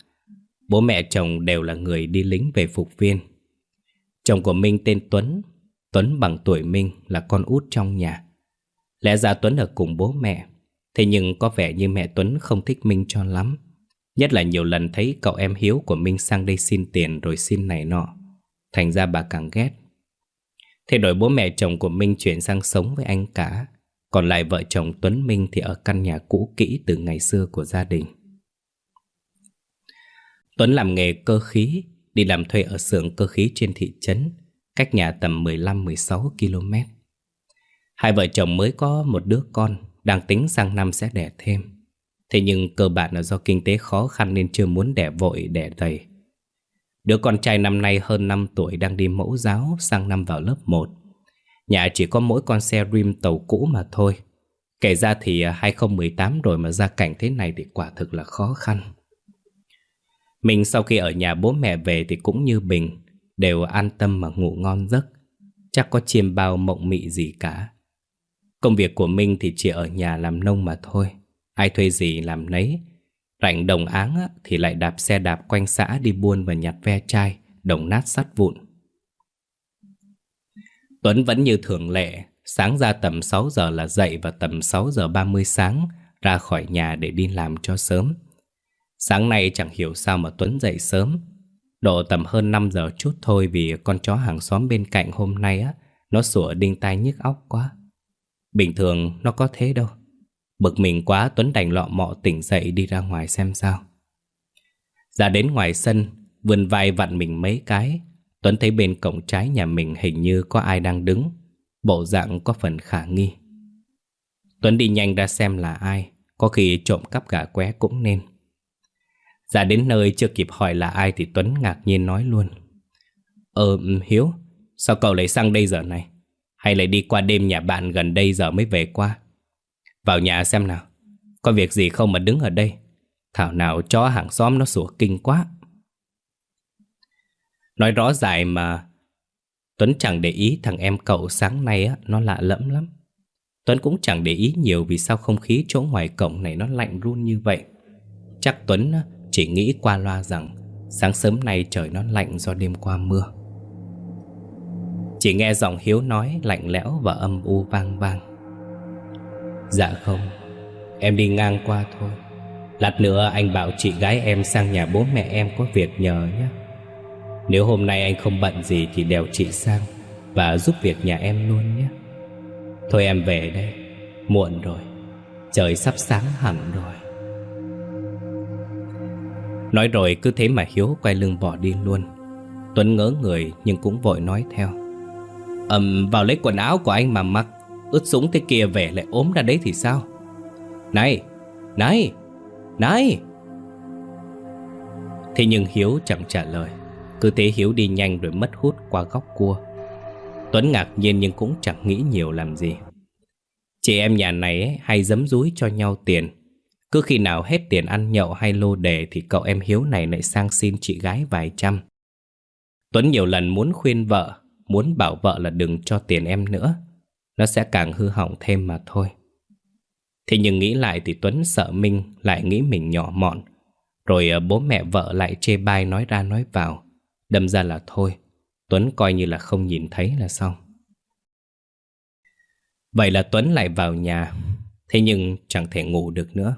Speaker 1: Bố mẹ chồng đều là người đi lính về phục viên. Chồng của Minh tên Tuấn Tuấn bằng tuổi Minh là con út trong nhà. Lẽ ra Tuấn ở cùng bố mẹ, Thế nhưng có vẻ như mẹ Tuấn không thích Minh cho lắm. Nhất là nhiều lần thấy cậu em Hiếu của Minh sang đây xin tiền rồi xin này nọ. Thành ra bà càng ghét. Thế đổi bố mẹ chồng của Minh chuyển sang sống với anh cả. Còn lại vợ chồng Tuấn Minh thì ở căn nhà cũ kỹ từ ngày xưa của gia đình. Tuấn làm nghề cơ khí, Đi làm thuê ở xưởng cơ khí trên thị trấn, Cách nhà tầm 15-16 km Hai vợ chồng mới có một đứa con, Đang tính sang năm sẽ đẻ thêm. Thế nhưng cơ bản là do kinh tế khó khăn Nên chưa muốn đẻ vội, đẻ đầy. Đứa con trai năm nay hơn 5 tuổi Đang đi mẫu giáo sang năm vào lớp 1 Nhà chỉ có mỗi con xe rim tàu cũ mà thôi. Kể ra thì à, 2018 rồi mà ra cảnh thế này thì quả thực là khó khăn. Mình sau khi ở nhà bố mẹ về thì cũng như Bình, Đều an tâm mà ngủ ngon giấc. Chắc có chiêm bao mộng mị gì cả. Công việc của Minh thì chỉ ở nhà làm nông mà thôi. Ai thuê gì làm nấy. Rảnh đồng áng thì lại đạp xe đạp quanh xã đi buôn và nhặt ve chai, Đồng nát sắt vụn. Tuấn vẫn như thường lệ, Sáng ra tầm 6 giờ là dậy và tầm 6 giờ 30 sáng, Ra khỏi nhà để đi làm cho sớm. Sáng nay chẳng hiểu sao mà Tuấn dậy sớm. Độ tầm hơn 5 giờ chút thôi vì con chó hàng xóm bên cạnh hôm nay á, Nó sủa đinh tai nhức óc quá. Bình thường nó có thế đâu. Bực mình quá, Tuấn đành lọ mọ tỉnh dậy đi ra ngoài xem sao. Ra đến ngoài sân, Vươn vai vặn mình mấy cái Tuấn thấy bên cổng trái nhà mình hình như có ai đang đứng Bộ dạng có phần khả nghi Tuấn đi nhanh ra xem là ai Có khi trộm cắp gà qué cũng nên ra đến nơi chưa kịp hỏi là ai thì Tuấn ngạc nhiên nói luôn. Ờ, ừ, Hiếu, sao cậu lại sang đây giờ này? Hay lại đi qua đêm nhà bạn gần đây giờ mới về qua? Vào nhà xem nào, có việc gì không mà đứng ở đây? Thảo nào chó hàng xóm nó sủa kinh quá. Nói rõ dài mà. Tuấn chẳng để ý thằng em cậu sáng nay á, nó lạ lẫm lắm. Tuấn cũng chẳng để ý nhiều vì sao không khí chỗ ngoài cổng này nó lạnh run như vậy. Chắc Tuấn chỉ nghĩ qua loa rằng Sáng sớm nay trời nó lạnh do đêm qua mưa. Chỉ nghe giọng Hiếu nói lạnh lẽo và âm u vang vang. Dạ không Em đi ngang qua thôi. Lát nữa anh bảo chị gái em sang nhà bố mẹ em có việc nhờ nhé nếu hôm nay anh không bận gì thì đèo chị sang Và giúp việc nhà em luôn nhé. Thôi em về đây, Muộn rồi, Trời sắp sáng hẳn rồi. Nói rồi cứ thế mà Hiếu quay lưng bỏ đi luôn. Tuấn ngỡ người nhưng cũng vội nói theo. Ẩm vào lấy quần áo của anh mà mặc, Ướt sũng thế kia về lại ốm ra đấy thì sao? Này Này Này! Thế nhưng Hiếu chẳng trả lời. Cứ thế Hiếu đi nhanh rồi mất hút qua góc cua. Tuấn ngạc nhiên nhưng cũng chẳng nghĩ nhiều làm gì. Chị em nhà này ấy, hay dấm dúi cho nhau tiền. Cứ khi nào hết tiền ăn nhậu hay lô đề Thì cậu em Hiếu này lại sang xin chị gái vài trăm. Tuấn nhiều lần muốn khuyên vợ Muốn bảo vợ là đừng cho tiền em nữa. Nó sẽ càng hư hỏng thêm mà thôi. Thế nhưng nghĩ lại thì Tuấn sợ Minh lại nghĩ mình nhỏ mọn. Rồi ờ, bố mẹ vợ lại chê bai nói ra nói vào. Đâm ra là thôi, Tuấn coi như là không nhìn thấy là xong. Vậy là Tuấn lại vào nhà, Thế nhưng chẳng thể ngủ được nữa.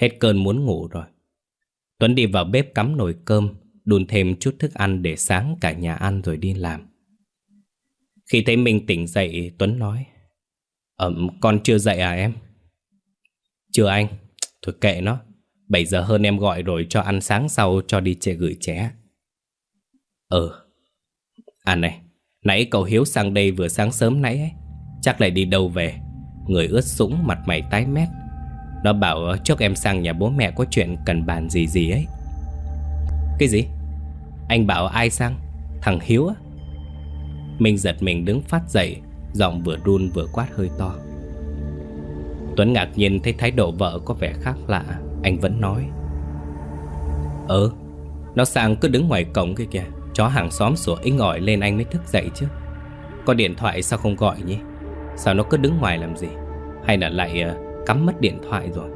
Speaker 1: Hết cơn muốn ngủ rồi. Tuấn đi vào bếp cắm nồi cơm, Đun thêm chút thức ăn để sáng cả nhà ăn rồi đi làm. Khi thấy mình tỉnh dậy, Tuấn nói, Ẩm, con chưa dậy à em? Chưa anh, Thôi kệ nó. 7 giờ hơn em gọi rồi cho ăn sáng sau cho đi chè gửi trẻ. Ừ À này, Nãy cậu Hiếu sang đây vừa sáng sớm nãy ấy, Chắc lại đi đâu về? Người ướt sũng, mặt mày tái mét. Nó bảo trước em sang nhà bố mẹ có chuyện cần bàn gì gì ấy. Cái gì? Anh bảo ai sang? Thằng Hiếu á? Mình giật mình đứng phát dậy, Giọng vừa run vừa quát hơi to. Tuấn ngạc nhiên thấy thái độ vợ có vẻ khác lạ, Anh vẫn nói. Ừ Nó sang cứ đứng ngoài cổng kia kìa. Chó hàng xóm sủa inh ỏi lên anh mới thức dậy chứ. Có điện thoại sao không gọi nhỉ? Sao nó cứ đứng ngoài làm gì? Hay là lại uh, cắm mất điện thoại rồi?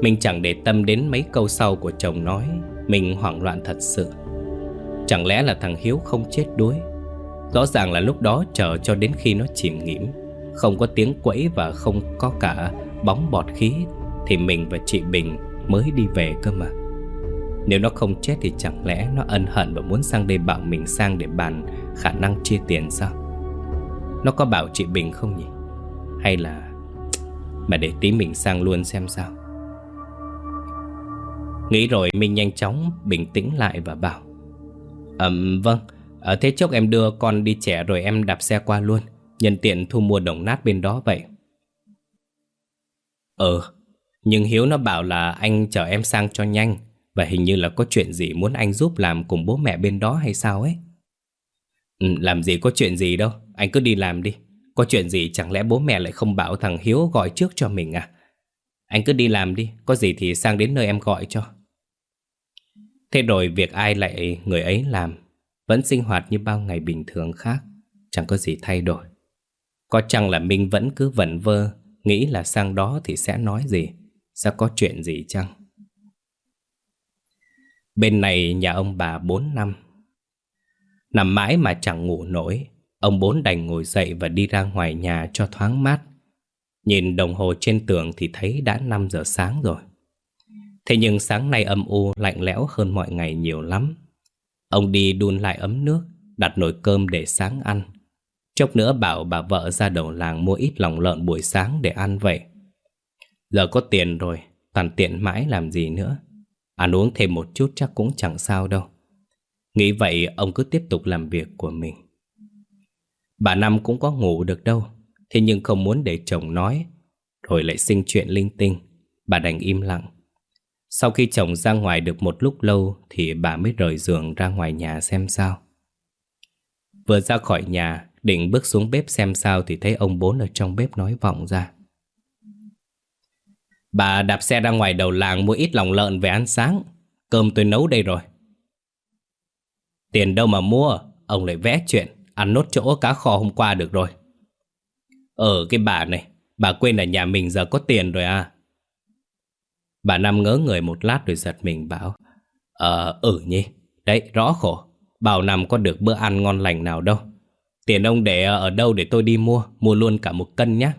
Speaker 1: Mình chẳng để tâm đến mấy câu sau của chồng nói. Mình hoảng loạn thật sự. Chẳng lẽ là thằng Hiếu không chết đuối? Rõ ràng là lúc đó chờ cho đến khi nó chìm nghỉm. Không có tiếng quẫy và không có cả bóng bọt khí Thì mình và chị Bình mới đi về cơ mà. Nếu nó không chết thì chẳng lẽ nó ân hận và muốn sang đây bảo mình sang để bàn khả năng chia tiền sao? Nó có bảo chị Bình không nhỉ? Hay là Mà để tí mình sang luôn xem sao? Nghĩ rồi mình nhanh chóng bình tĩnh lại và bảo, Ừm vâng ở Thế chốc em đưa con đi trẻ rồi em đạp xe qua luôn. Nhân tiện thu mua đồng nát bên đó vậy. Ừ Nhưng Hiếu nó bảo là anh chở em sang cho nhanh. Và hình như là có chuyện gì muốn anh giúp làm cùng bố mẹ bên đó hay sao ấy? Ừ, Làm gì có chuyện gì đâu Anh cứ đi làm đi. Có chuyện gì chẳng lẽ bố mẹ lại không bảo thằng Hiếu gọi trước cho mình à? Anh cứ đi làm đi Có gì thì sang đến nơi em gọi cho. Thế rồi việc ai lại người ấy làm Vẫn sinh hoạt như bao ngày bình thường khác Chẳng có gì thay đổi. Có chăng là Minh vẫn cứ vẩn vơ Nghĩ là sang đó thì sẽ nói gì? Sẽ có chuyện gì chăng? Bên này nhà ông bà 4 năm Nằm mãi mà chẳng ngủ nổi Ông bốn đành ngồi dậy và đi ra ngoài nhà cho thoáng mát Nhìn đồng hồ trên tường thì thấy đã 5 giờ sáng rồi Thế nhưng sáng nay âm u lạnh lẽo hơn mọi ngày nhiều lắm. Ông đi đun lại ấm nước, đặt nồi cơm để sáng ăn. Chốc nữa bảo bà vợ ra đầu làng mua ít lòng lợn buổi sáng để ăn vậy. Giờ có tiền rồi, toàn tiện mãi làm gì nữa. Ăn uống thêm một chút chắc cũng chẳng sao đâu. Nghĩ vậy ông cứ tiếp tục làm việc của mình. Bà Năm cũng có ngủ được đâu, thế nhưng không muốn để chồng nói, rồi lại sinh chuyện linh tinh. Bà đành im lặng. Sau khi chồng ra ngoài được một lúc lâu thì bà mới rời giường ra ngoài nhà xem sao. Vừa ra khỏi nhà, định bước xuống bếp xem sao thì thấy ông bốn ở trong bếp nói vọng ra. Bà đạp xe ra ngoài đầu làng mua ít lòng lợn về ăn sáng. Cơm tôi nấu đây rồi. Tiền đâu mà mua, ông lại vẽ chuyện, ăn nốt chỗ cá kho hôm qua được rồi. ở cái bà này, bà quên là nhà mình giờ có tiền rồi à. Bà Năm ngớ người một lát rồi giật mình bảo Ờ, ừ nhỉ Đấy, rõ khổ Bảo Năm có được bữa ăn ngon lành nào đâu Tiền ông để ở đâu để tôi đi mua Mua luôn cả một cân nhé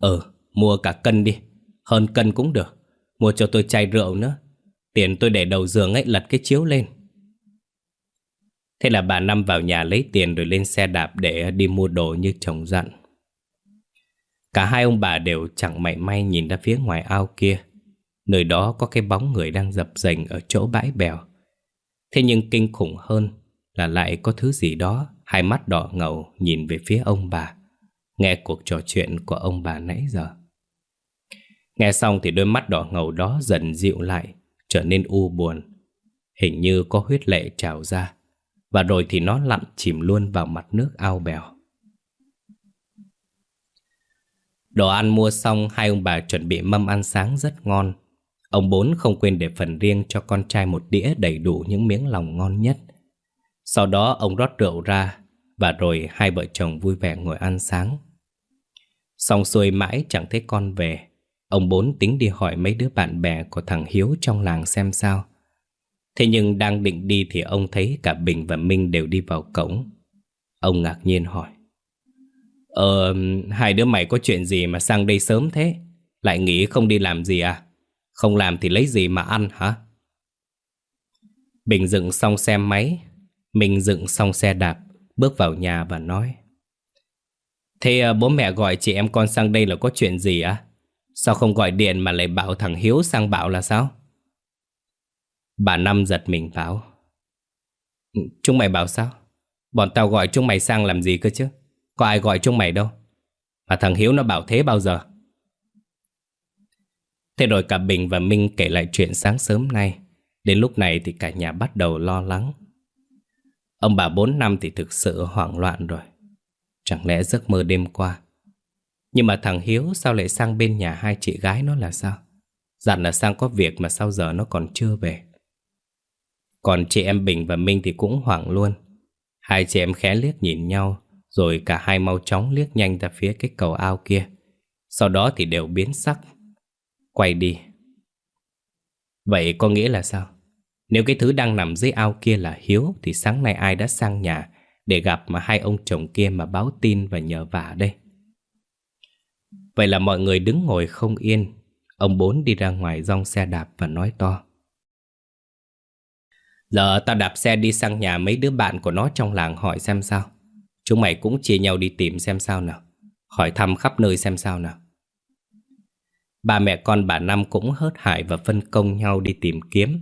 Speaker 1: Ừ, mua cả cân đi. Hơn cân cũng được. Mua cho tôi chai rượu nữa. Tiền tôi để đầu giường ấy lật cái chiếu lên. Thế là bà Năm vào nhà lấy tiền rồi lên xe đạp để đi mua đồ như chồng dặn. Cả hai ông bà đều chẳng mảy may nhìn ra phía ngoài ao kia. Nơi đó có cái bóng người đang dập dềnh ở chỗ bãi bèo. Thế nhưng kinh khủng hơn là lại có thứ gì đó, Hai mắt đỏ ngầu nhìn về phía ông bà. Nghe cuộc trò chuyện của ông bà nãy giờ. Nghe xong thì đôi mắt đỏ ngầu đó dần dịu lại, Trở nên u buồn. Hình như có huyết lệ trào ra, Và rồi thì nó lặn chìm luôn vào mặt nước ao bèo. Đồ ăn mua xong, Hai ông bà chuẩn bị mâm ăn sáng rất ngon. Ông bốn không quên để phần riêng cho con trai một đĩa đầy đủ những miếng lòng ngon nhất. Sau đó, ông rót rượu ra, Và rồi hai vợ chồng vui vẻ ngồi ăn sáng. Xong xuôi mãi chẳng thấy con về. Ông bốn tính đi hỏi mấy đứa bạn bè của thằng Hiếu trong làng xem sao Thế nhưng đang định đi thì ông thấy cả Bình và Minh đều đi vào cổng Ông ngạc nhiên hỏi Ờ, hai đứa mày có chuyện gì mà sang đây sớm thế? Lại nghĩ không đi làm gì à? Không làm thì lấy gì mà ăn hả? Bình dựng xong xe máy Minh dựng xong xe đạp Bước vào nhà và nói Thế ờ, bố mẹ gọi chị em con sang đây là có chuyện gì á? Sao không gọi điện mà lại bảo thằng Hiếu sang bảo là sao? Bà Năm giật mình báo. Ừ, chúng mày bảo sao? Bọn tao gọi chúng mày sang làm gì cơ chứ? Có ai gọi chúng mày đâu Mà thằng Hiếu nó bảo thế bao giờ? Thế rồi cả Bình và Minh kể lại chuyện sáng sớm nay Đến lúc này thì cả nhà bắt đầu lo lắng Ông bà bốn năm thì thực sự hoảng loạn rồi Chẳng lẽ giấc mơ đêm qua nhưng mà thằng Hiếu sao lại sang bên nhà hai chị gái nó là sao? Dặn là sang có việc mà sao giờ nó còn chưa về. Còn chị em Bình và Minh thì cũng hoảng luôn. Hai chị em khẽ liếc nhìn nhau, Rồi cả hai mau chóng liếc nhanh ra phía cái cầu ao kia. Sau đó thì đều biến sắc, Quay đi. Vậy có nghĩa là sao? Nếu cái thứ đang nằm dưới ao kia là Hiếu Thì sáng nay ai đã sang nhà Để gặp mà hai ông chồng kia mà báo tin và nhờ vả đây? Vậy là mọi người đứng ngồi không yên. Ông bốn đi ra ngoài rong xe đạp và nói to. Giờ tao đạp xe đi sang nhà mấy đứa bạn của nó trong làng hỏi xem sao. Chúng mày cũng chia nhau đi tìm xem sao nào. Hỏi thăm khắp nơi xem sao nào. Ba mẹ con bà Năm cũng hớt hải và phân công nhau đi tìm kiếm.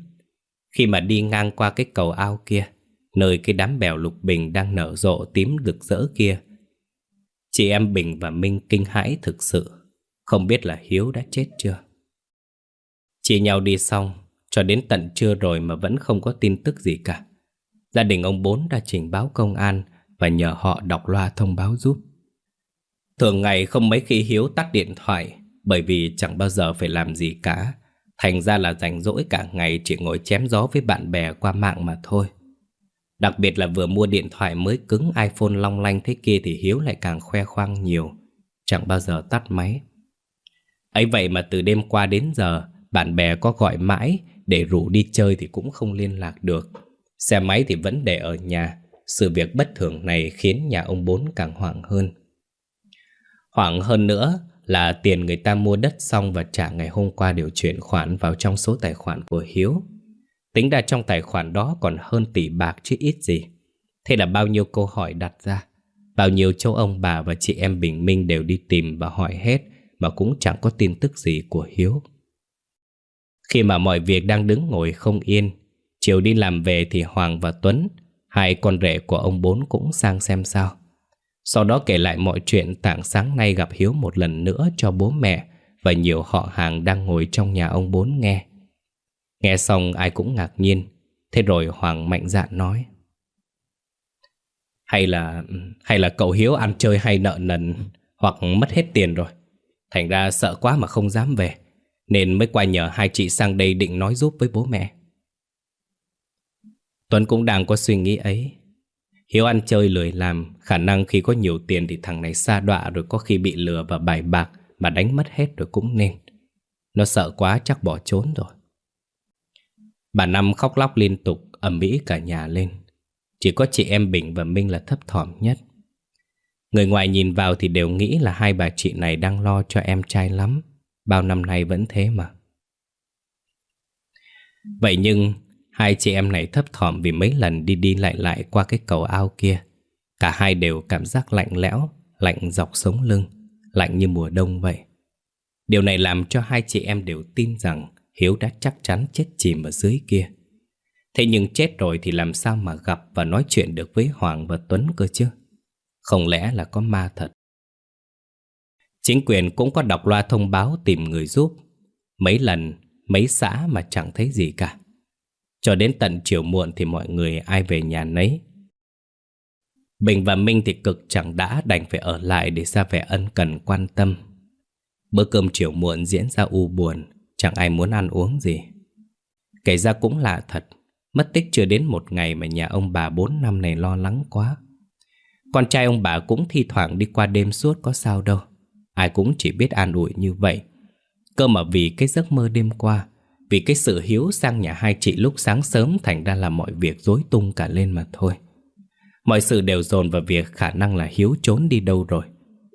Speaker 1: Khi mà đi ngang qua cái cầu ao kia, nơi cái đám bèo lục bình đang nở rộ tím rực rỡ kia, chị em Bình và Minh kinh hãi thực sự, không biết là Hiếu đã chết chưa. chị nhau đi xong, cho đến tận trưa rồi mà vẫn không có tin tức gì cả. Gia đình ông Bốn đã trình báo công an và nhờ họ đọc loa thông báo giúp. Thường ngày không mấy khi Hiếu tắt điện thoại bởi vì chẳng bao giờ phải làm gì cả Thành ra là rảnh rỗi cả ngày chỉ ngồi chém gió với bạn bè qua mạng mà thôi Đặc biệt là vừa mua điện thoại mới cứng iPhone long lanh thế kia thì Hiếu lại càng khoe khoang nhiều. Chẳng bao giờ tắt máy. Ấy vậy mà từ đêm qua đến giờ, Bạn bè có gọi mãi, để rủ đi chơi thì cũng không liên lạc được. Xe máy thì vẫn để ở nhà. Sự việc bất thường này khiến nhà ông bốn càng hoảng hơn. Hoảng hơn nữa là tiền người ta mua đất xong và trả ngày hôm qua đều chuyển khoản vào trong số tài khoản của Hiếu. Tính ra trong tài khoản đó còn hơn tỷ bạc chứ ít gì. Thế là bao nhiêu câu hỏi đặt ra. Bao nhiêu châu ông bà và chị em Bình Minh đều đi tìm và hỏi hết mà cũng chẳng có tin tức gì của Hiếu. Khi mà mọi việc đang đứng ngồi không yên, chiều đi làm về thì Hoàng và Tuấn, hai con rể của ông bốn cũng sang xem sao. Sau đó kể lại mọi chuyện tảng sáng nay gặp Hiếu một lần nữa cho bố mẹ và nhiều họ hàng đang ngồi trong nhà ông bốn nghe. Nghe xong ai cũng ngạc nhiên, thế rồi Hoàng mạnh dạn nói. Hay là hay là cậu Hiếu ăn chơi hay nợ nần hoặc mất hết tiền rồi. Thành ra sợ quá mà không dám về, nên mới qua nhờ hai chị sang đây định nói giúp với bố mẹ. Tuấn cũng đang có suy nghĩ ấy Hiếu ăn chơi lười làm, khả năng khi có nhiều tiền thì thằng này xa đọa rồi có khi bị lừa và bài bạc mà đánh mất hết rồi cũng nên. Nó sợ quá chắc bỏ trốn rồi. Bà Năm khóc lóc liên tục, ầm ĩ cả nhà lên. Chỉ có chị em Bình và Minh là thấp thỏm nhất. Người ngoài nhìn vào thì đều nghĩ là hai bà chị này đang lo cho em trai lắm. Bao năm nay vẫn thế mà. Vậy nhưng Hai chị em này thấp thỏm vì mấy lần đi đi lại lại qua cái cầu ao kia. Cả hai đều cảm giác lạnh lẽo, lạnh dọc sống lưng, lạnh như mùa đông vậy. Điều này làm cho hai chị em đều tin rằng Hiếu đã chắc chắn chết chìm ở dưới kia. Thế nhưng chết rồi thì làm sao mà gặp và nói chuyện được với Hoàng và Tuấn cơ chứ? Không lẽ là có ma thật? Chính quyền cũng có đọc loa thông báo tìm người giúp. Mấy lần, mấy xã mà chẳng thấy gì cả. Cho đến tận chiều muộn thì mọi người ai về nhà nấy. Bình và Minh thì cực chẳng đã đành phải ở lại để ra vẻ ân cần quan tâm. Bữa cơm chiều muộn diễn ra u buồn, chẳng ai muốn ăn uống gì. Kể ra cũng lạ thật, mất tích chưa đến một ngày mà nhà ông bà bốn năm này lo lắng quá. Con trai ông bà cũng thi thoảng đi qua đêm suốt có sao đâu. Ai cũng chỉ biết an ủi như vậy. Cơ mà vì cái giấc mơ đêm qua, vì cái sự hiếu sang nhà hai chị lúc sáng sớm thành ra là mọi việc rối tung cả lên mà thôi. Mọi sự đều dồn vào việc khả năng là Hiếu trốn đi đâu rồi,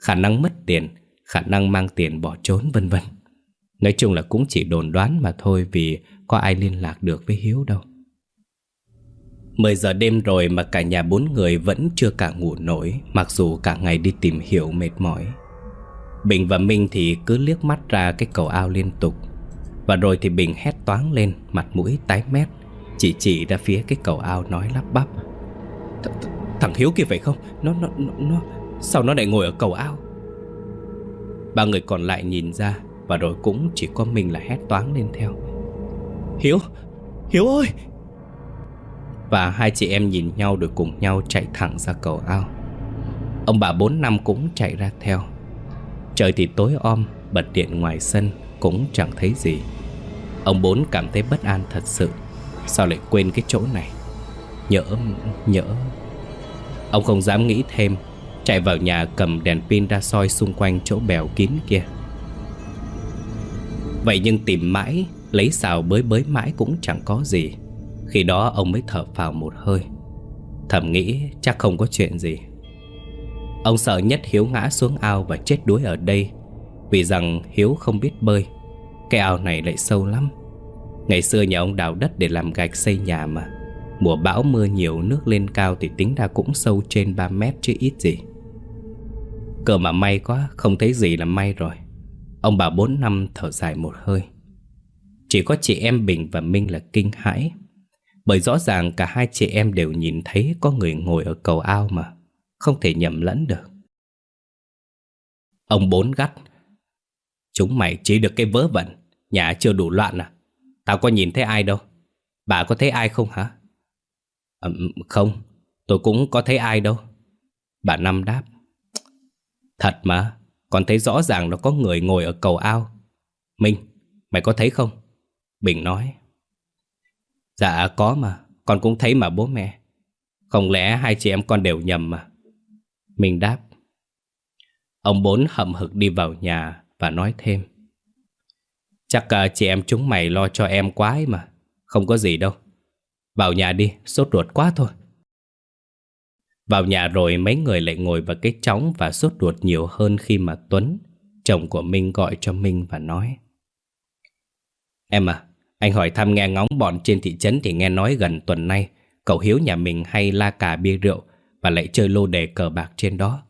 Speaker 1: khả năng mất tiền, khả năng mang tiền bỏ trốn vân vân. Nói chung là cũng chỉ đồn đoán mà thôi vì có ai liên lạc được với Hiếu đâu. 10 giờ đêm rồi mà cả nhà bốn người vẫn chưa cả ngủ nổi Mặc dù cả ngày đi tìm hiểu mệt mỏi. Bình và Minh thì cứ liếc mắt ra cái cầu ao liên tục. Và rồi thì Bình hét toáng lên Mặt mũi tái mét Chỉ chỉ ra phía cái cầu ao nói lắp bắp. Th th Thằng Hiếu kia phải không? Nó nó nó, nó Sao nó lại ngồi ở cầu ao? Ba người còn lại nhìn ra. Và rồi cũng chỉ có mình là hét toáng lên theo. Hiếu Hiếu ơi! Và hai chị em nhìn nhau rồi cùng nhau chạy thẳng ra cầu ao. Ông bà bốn năm cũng chạy ra theo. Trời thì tối om Bật điện ngoài sân Cũng chẳng thấy gì. Ông bốn cảm thấy bất an thật sự. Sao lại quên cái chỗ này? Nhỡ, nhỡ. Ông không dám nghĩ thêm Chạy vào nhà cầm đèn pin ra soi xung quanh chỗ bèo kín kia. Vậy nhưng tìm mãi, Lấy xào bới bới mãi cũng chẳng có gì. Khi đó ông mới thở phào một hơi. Thầm nghĩ chắc không có chuyện gì. Ông sợ nhất Hiếu ngã xuống ao và chết đuối ở đây, Vì rằng Hiếu không biết bơi. Cái ao này lại sâu lắm. Ngày xưa nhà ông đào đất để làm gạch xây nhà mà. Mùa bão mưa nhiều, nước lên cao thì tính ra cũng sâu trên 3 mét chứ ít gì. Cờ mà may quá, không thấy gì là may rồi. Ông bà bốn năm thở dài một hơi. Chỉ có chị em Bình và Minh là kinh hãi. Bởi rõ ràng cả hai chị em đều nhìn thấy có người ngồi ở cầu ao mà Không thể nhầm lẫn được. Ông bốn gắt. Chúng mày chỉ được cái vớ vẩn Nhà chưa đủ loạn à? Tao có nhìn thấy ai đâu. Bà có thấy ai không hả? À, Không Tôi cũng có thấy ai đâu. Bà Năm đáp. Thật mà. Con thấy rõ ràng nó có người ngồi ở cầu ao. Minh Mày có thấy không? Bình nói. Dạ có mà. Con cũng thấy mà bố mẹ. Không lẽ hai chị em con đều nhầm mà? Minh đáp. Ông bốn hậm hực đi vào nhà Và nói thêm. Chắc uh, chị em chúng mày lo cho em quá ấy mà. Không có gì đâu. Vào nhà đi, sốt ruột quá thôi. Vào nhà rồi mấy người lại ngồi vào cái chóng Và sốt ruột nhiều hơn khi mà Tuấn Chồng của Minh gọi cho Minh và nói Em à, anh hỏi thăm nghe ngóng bọn trên thị trấn Thì nghe nói gần tuần nay Cậu Hiếu nhà mình hay la cà bia rượu Và lại chơi lô đề cờ bạc trên đó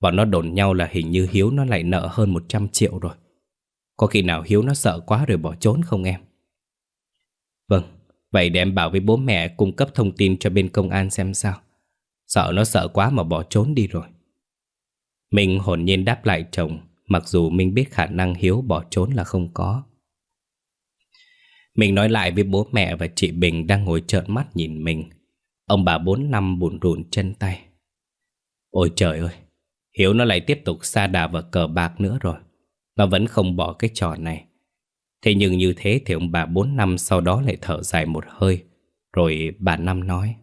Speaker 1: Bọn nó đồn nhau là hình như Hiếu nó lại nợ hơn 100 triệu rồi có khi nào Hiếu nó sợ quá rồi bỏ trốn không em? Vâng, vậy để em bảo với bố mẹ cung cấp thông tin cho bên công an xem sao. Sợ nó sợ quá mà bỏ trốn đi rồi. Mình hồn nhiên đáp lại chồng, mặc dù mình biết khả năng Hiếu bỏ trốn là không có. Mình nói lại với bố mẹ và chị Bình đang ngồi trợn mắt nhìn mình. Ông bà bốn năm bùn rùn chân tay. Ôi trời ơi, Hiếu nó lại tiếp tục xa đà vào cờ bạc nữa rồi. Nó vẫn không bỏ cái trò này Thế nhưng như thế thì ông bà bốn năm sau đó lại thở dài một hơi Rồi bà Năm nói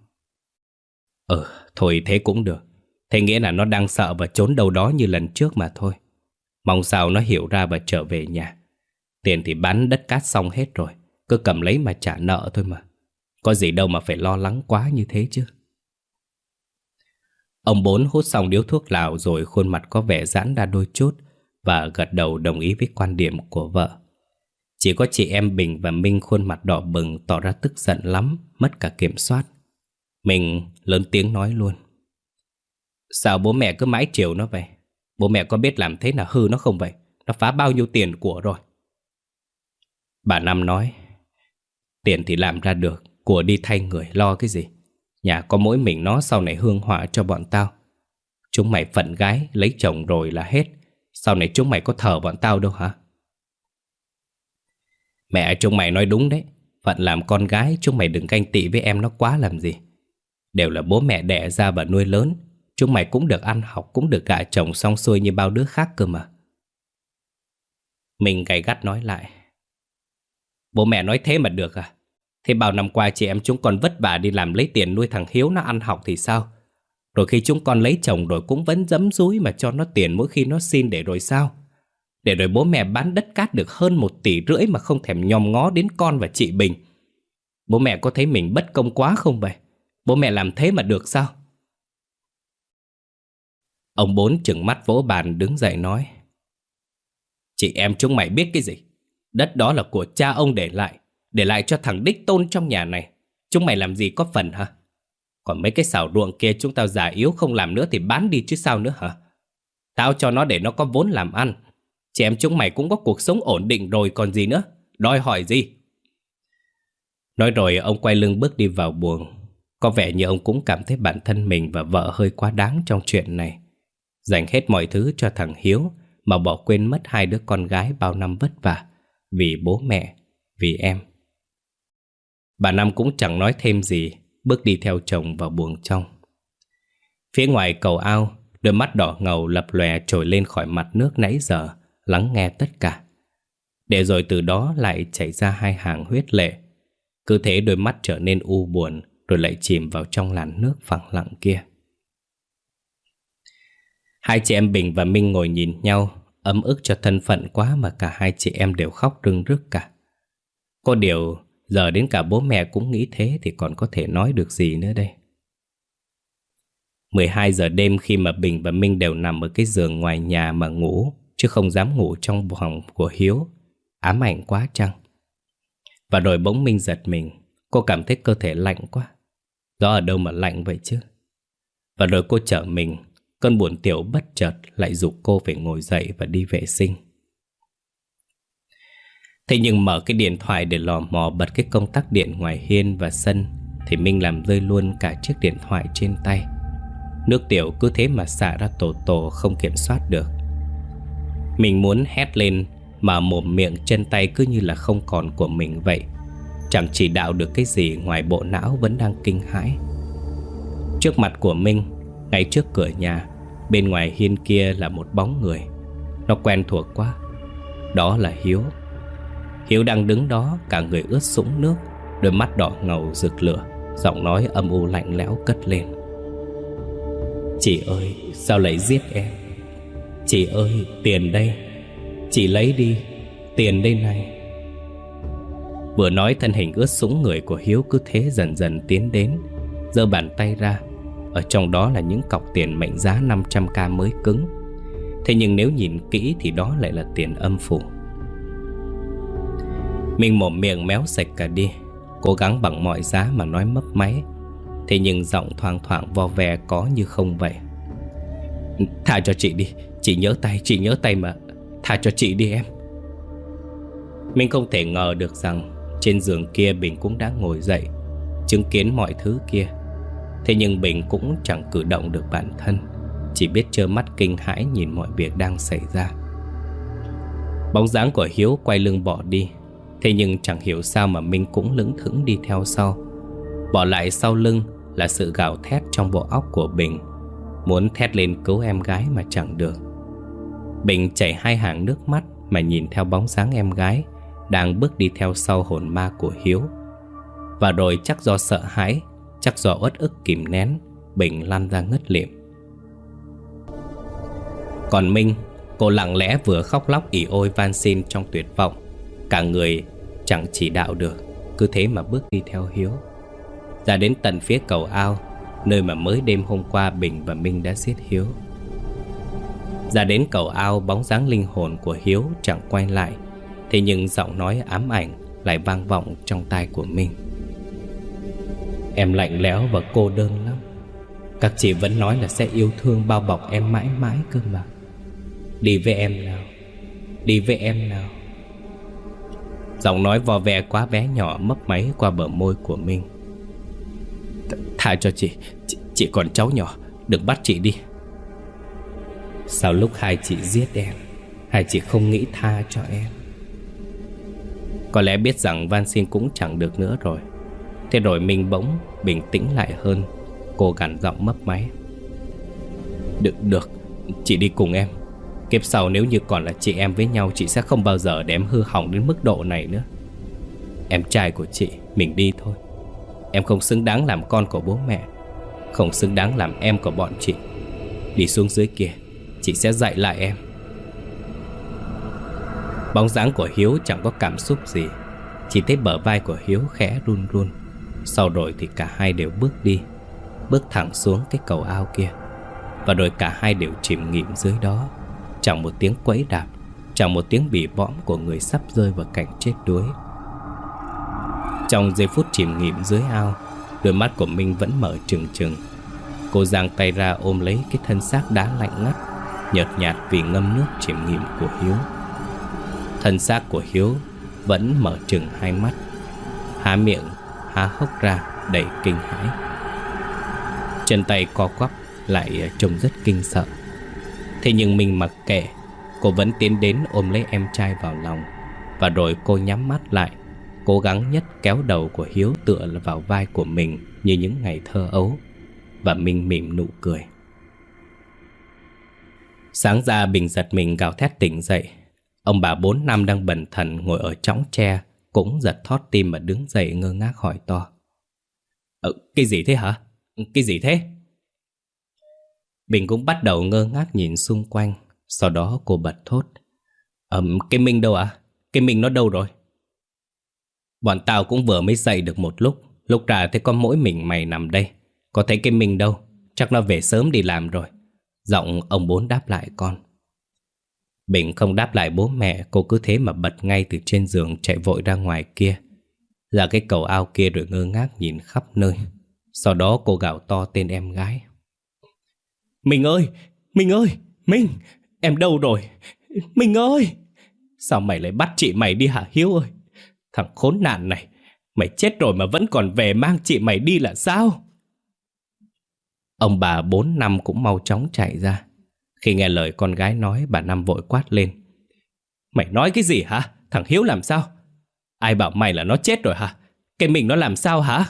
Speaker 1: Ừ, thôi thế cũng được. Thế nghĩa là nó đang sợ và trốn đâu đó như lần trước mà thôi. Mong sao nó hiểu ra và trở về nhà. Tiền thì bán đất cát xong hết rồi. Cứ cầm lấy mà trả nợ thôi mà. Có gì đâu mà phải lo lắng quá như thế chứ. Ông bốn hút xong điếu thuốc lào rồi khuôn mặt có vẻ giãn ra đôi chút và gật đầu đồng ý với quan điểm của vợ. Chỉ có chị em Bình và Minh khuôn mặt đỏ bừng tỏ ra tức giận lắm, mất cả kiểm soát. Mình lớn tiếng nói luôn. Sao bố mẹ cứ mãi chiều nó vậy? Bố mẹ có biết làm thế nào hư nó không vậy? Nó phá bao nhiêu tiền của rồi? Bà Năm nói, Tiền thì làm ra được, Của đi thay người lo cái gì Nhà có mỗi mình nó sau này hương hỏa cho bọn tao Chúng mày phận gái, Lấy chồng rồi là hết Sau này chúng mày có thờ bọn tao đâu hả Mẹ, chúng mày nói đúng đấy Phận làm con gái, chúng mày đừng canh tị với em nó quá làm gì Đều là bố mẹ đẻ ra và nuôi lớn. Chúng mày cũng được ăn học, Cũng được gạ chồng xong xuôi như bao đứa khác cơ mà. Mình gay gắt nói lại. Bố mẹ nói thế mà được à? Thế bao năm qua chị em chúng con vất vả đi làm lấy tiền nuôi thằng Hiếu nó ăn học thì sao? Rồi khi chúng con lấy chồng rồi cũng vẫn dấm dúi mà cho nó tiền mỗi khi nó xin để rồi sao? Để rồi bố mẹ bán đất cát được hơn một tỷ rưỡi mà không thèm nhòm ngó đến con và chị Bình. Bố mẹ có thấy mình bất công quá không vậy? Bố mẹ làm thế mà được sao? Ông bốn chừng mắt vỗ bàn đứng dậy nói, Chị em chúng mày biết cái gì? Đất đó là của cha ông để lại Để lại cho thằng đích tôn trong nhà này. Chúng mày làm gì có phần hả? Còn mấy cái xảo ruộng kia chúng tao già yếu không làm nữa Thì bán đi chứ sao nữa hả? Tao cho nó để nó có vốn làm ăn. Chị em chúng mày cũng có cuộc sống ổn định rồi còn gì nữa? Đòi hỏi gì? Nói rồi ông quay lưng bước đi vào buồng. Có vẻ như ông cũng cảm thấy bản thân mình và vợ hơi quá đáng trong chuyện này. Dành hết mọi thứ cho thằng Hiếu Mà bỏ quên mất hai đứa con gái bao năm vất vả Vì bố mẹ, vì em. Bà Năm cũng chẳng nói thêm gì Bước đi theo chồng vào buồng trong. Phía ngoài cầu ao Đôi mắt đỏ ngầu lập lòe trồi lên khỏi mặt nước nãy giờ Lắng nghe tất cả. Để rồi từ đó lại chảy ra hai hàng huyết lệ. Cứ thế đôi mắt trở nên u buồn rồi lại chìm vào trong làn nước phẳng lặng kia. Hai chị em Bình và Minh ngồi nhìn nhau, Ấm ức cho thân phận quá mà cả hai chị em đều khóc rưng rức cả. Có điều, giờ đến cả bố mẹ cũng nghĩ thế thì còn có thể nói được gì nữa đây? 12 giờ đêm khi mà Bình và Minh đều nằm ở cái giường ngoài nhà mà ngủ, Chứ không dám ngủ trong phòng của Hiếu, Ám ảnh quá chăng? Và rồi bỗng Minh giật mình, Cô cảm thấy cơ thể lạnh quá. Gió ở đâu mà lạnh vậy chứ Và rồi cô chở mình Cơn buồn tiểu bất chợt lại dục cô phải ngồi dậy và đi vệ sinh. Thế nhưng mở cái điện thoại để lò mò bật cái công tắc điện ngoài hiên và sân, thì Minh làm rơi luôn cả chiếc điện thoại trên tay. Nước tiểu cứ thế mà xả ra tổ tổ không kiểm soát được. Mình muốn hét lên, mà mồm miệng, chân tay cứ như là không còn của mình vậy. Chẳng chỉ đạo được cái gì ngoài bộ não vẫn đang kinh hãi. Trước mặt của Minh, ngay trước cửa nhà, Bên ngoài hiên kia là một bóng người. Nó quen thuộc quá. Đó là Hiếu. Hiếu đang đứng đó cả người ướt sũng nước Đôi mắt đỏ ngầu rực lửa Giọng nói âm u lạnh lẽo cất lên. Chị ơi sao lại giết em? Chị ơi tiền đây. Chị lấy đi Tiền đây này. Vừa nói thân hình ướt sũng người của Hiếu cứ thế dần dần tiến đến giơ bàn tay ra. Ở trong đó là những cọc tiền mệnh giá 500k mới cứng. Thế nhưng nếu nhìn kỹ thì đó lại là tiền âm phủ. Mình mồm miệng méo sạch cả đi Cố gắng bằng mọi giá mà nói mấp máy. Thế nhưng giọng thoang thoảng vo ve có như không vậy. Thả cho chị đi Chị nhớ tay, chị nhớ tay mà. Thả cho chị đi em. Mình không thể ngờ được rằng trên giường kia Bình cũng đã ngồi dậy, Chứng kiến mọi thứ kia. Thế nhưng Bình cũng chẳng cử động được bản thân, Chỉ biết trơ mắt kinh hãi nhìn mọi việc đang xảy ra. Bóng dáng của Hiếu quay lưng bỏ đi, Thế nhưng chẳng hiểu sao mà Minh cũng lững thững đi theo sau. Bỏ lại sau lưng là sự gào thét trong bộ óc của Bình, Muốn thét lên cứu em gái mà chẳng được. Bình chảy hai hàng nước mắt mà nhìn theo bóng dáng em gái. Đang bước đi theo sau hồn ma của Hiếu. Và rồi chắc do sợ hãi, Chắc do uất ức kìm nén, Bình lăn ra ngất liệm. Còn Minh, Cô lặng lẽ vừa khóc lóc ỉ ôi van xin trong tuyệt vọng. Cả người chẳng chỉ đạo được, Cứ thế mà bước đi theo Hiếu. Ra đến tận phía cầu ao, Nơi mà mới đêm hôm qua Bình và Minh đã giết Hiếu. Ra đến cầu ao, bóng dáng linh hồn của Hiếu chẳng quay lại. Thế nhưng giọng nói ám ảnh lại vang vọng trong tai của mình. Em lạnh lẽo và cô đơn lắm. Các chị vẫn nói là sẽ yêu thương bao bọc em mãi mãi cơ mà. Đi với em nào? Đi với em nào? Giọng nói vò vẹ quá bé nhỏ mấp máy qua bờ môi của mình. Tha cho chị, chị Chị còn cháu nhỏ. Đừng bắt chị đi. Sau lúc hai chị giết em Hai chị không nghĩ tha cho em. Có lẽ biết rằng Van Xin cũng chẳng được nữa rồi. Thế rồi Minh bỗng bình tĩnh lại hơn Cô gằn giọng mấp máy. Được, được Chị đi cùng em. Kiếp sau nếu như còn là chị em với nhau Chị sẽ không bao giờ để em hư hỏng đến mức độ này nữa. Em trai của chị Mình đi thôi. Em không xứng đáng làm con của bố mẹ Không xứng đáng làm em của bọn chị. Đi xuống dưới kia Chị sẽ dạy lại em. Bóng dáng của Hiếu chẳng có cảm xúc gì. Chỉ thấy bờ vai của Hiếu khẽ run run. Sau rồi thì cả hai đều bước đi, Bước thẳng xuống cái cầu ao kia. Và rồi cả hai đều chìm nghỉm dưới đó. Chẳng một tiếng quẫy đạp, Chẳng một tiếng bị bõm của người sắp rơi vào cảnh chết đuối. Trong giây phút chìm nghỉm dưới ao, Đôi mắt của Minh vẫn mở trừng trừng. Cô giang tay ra ôm lấy cái thân xác đá lạnh ngắt, Nhợt nhạt vì ngâm nước chìm nghỉm của Hiếu. Thân xác của Hiếu vẫn mở trừng hai mắt Há miệng, há hốc ra đầy kinh hãi. Chân tay co quắp lại trông rất kinh sợ. Thế nhưng mình mặc kệ Cô vẫn tiến đến ôm lấy em trai vào lòng. Và rồi cô nhắm mắt lại Cố gắng nhất kéo đầu của Hiếu tựa vào vai của mình Như những ngày thơ ấu. Và Minh mỉm nụ cười. Sáng ra Bình giật mình gào thét tỉnh dậy. Ông bà bốn năm đang bần thần ngồi ở chóng tre Cũng giật thót tim mà đứng dậy ngơ ngác hỏi to Ờ, cái gì thế hả? Cái gì thế? Bình cũng bắt đầu ngơ ngác nhìn xung quanh Sau đó cô bật thốt Ừm, cái Minh đâu ạ? À? Cái Minh nó đâu rồi? Bọn tao cũng vừa mới dậy được một lúc Lúc ra thấy có mỗi mình mày nằm đây Có thấy cái Minh đâu Chắc nó về sớm đi làm rồi Giọng ông bốn đáp lại con Bình không đáp lại bố mẹ Cô cứ thế mà bật ngay từ trên giường Chạy vội ra ngoài kia Ra cái cầu ao kia rồi ngơ ngác nhìn khắp nơi Sau đó cô gào to tên em gái mình ơi, mình ơi, Minh, em đâu rồi? mình ơi! Sao mày lại bắt chị mày đi hả Hiếu ơi? Thằng khốn nạn này, mày chết rồi mà vẫn còn về mang chị mày đi là sao? Ông bà bốn năm cũng mau chóng chạy ra. Khi nghe lời con gái nói, bà Năm vội quát lên. Mày nói cái gì hả? Thằng Hiếu làm sao? Ai bảo mày là nó chết rồi hả? Cái mình nó làm sao hả?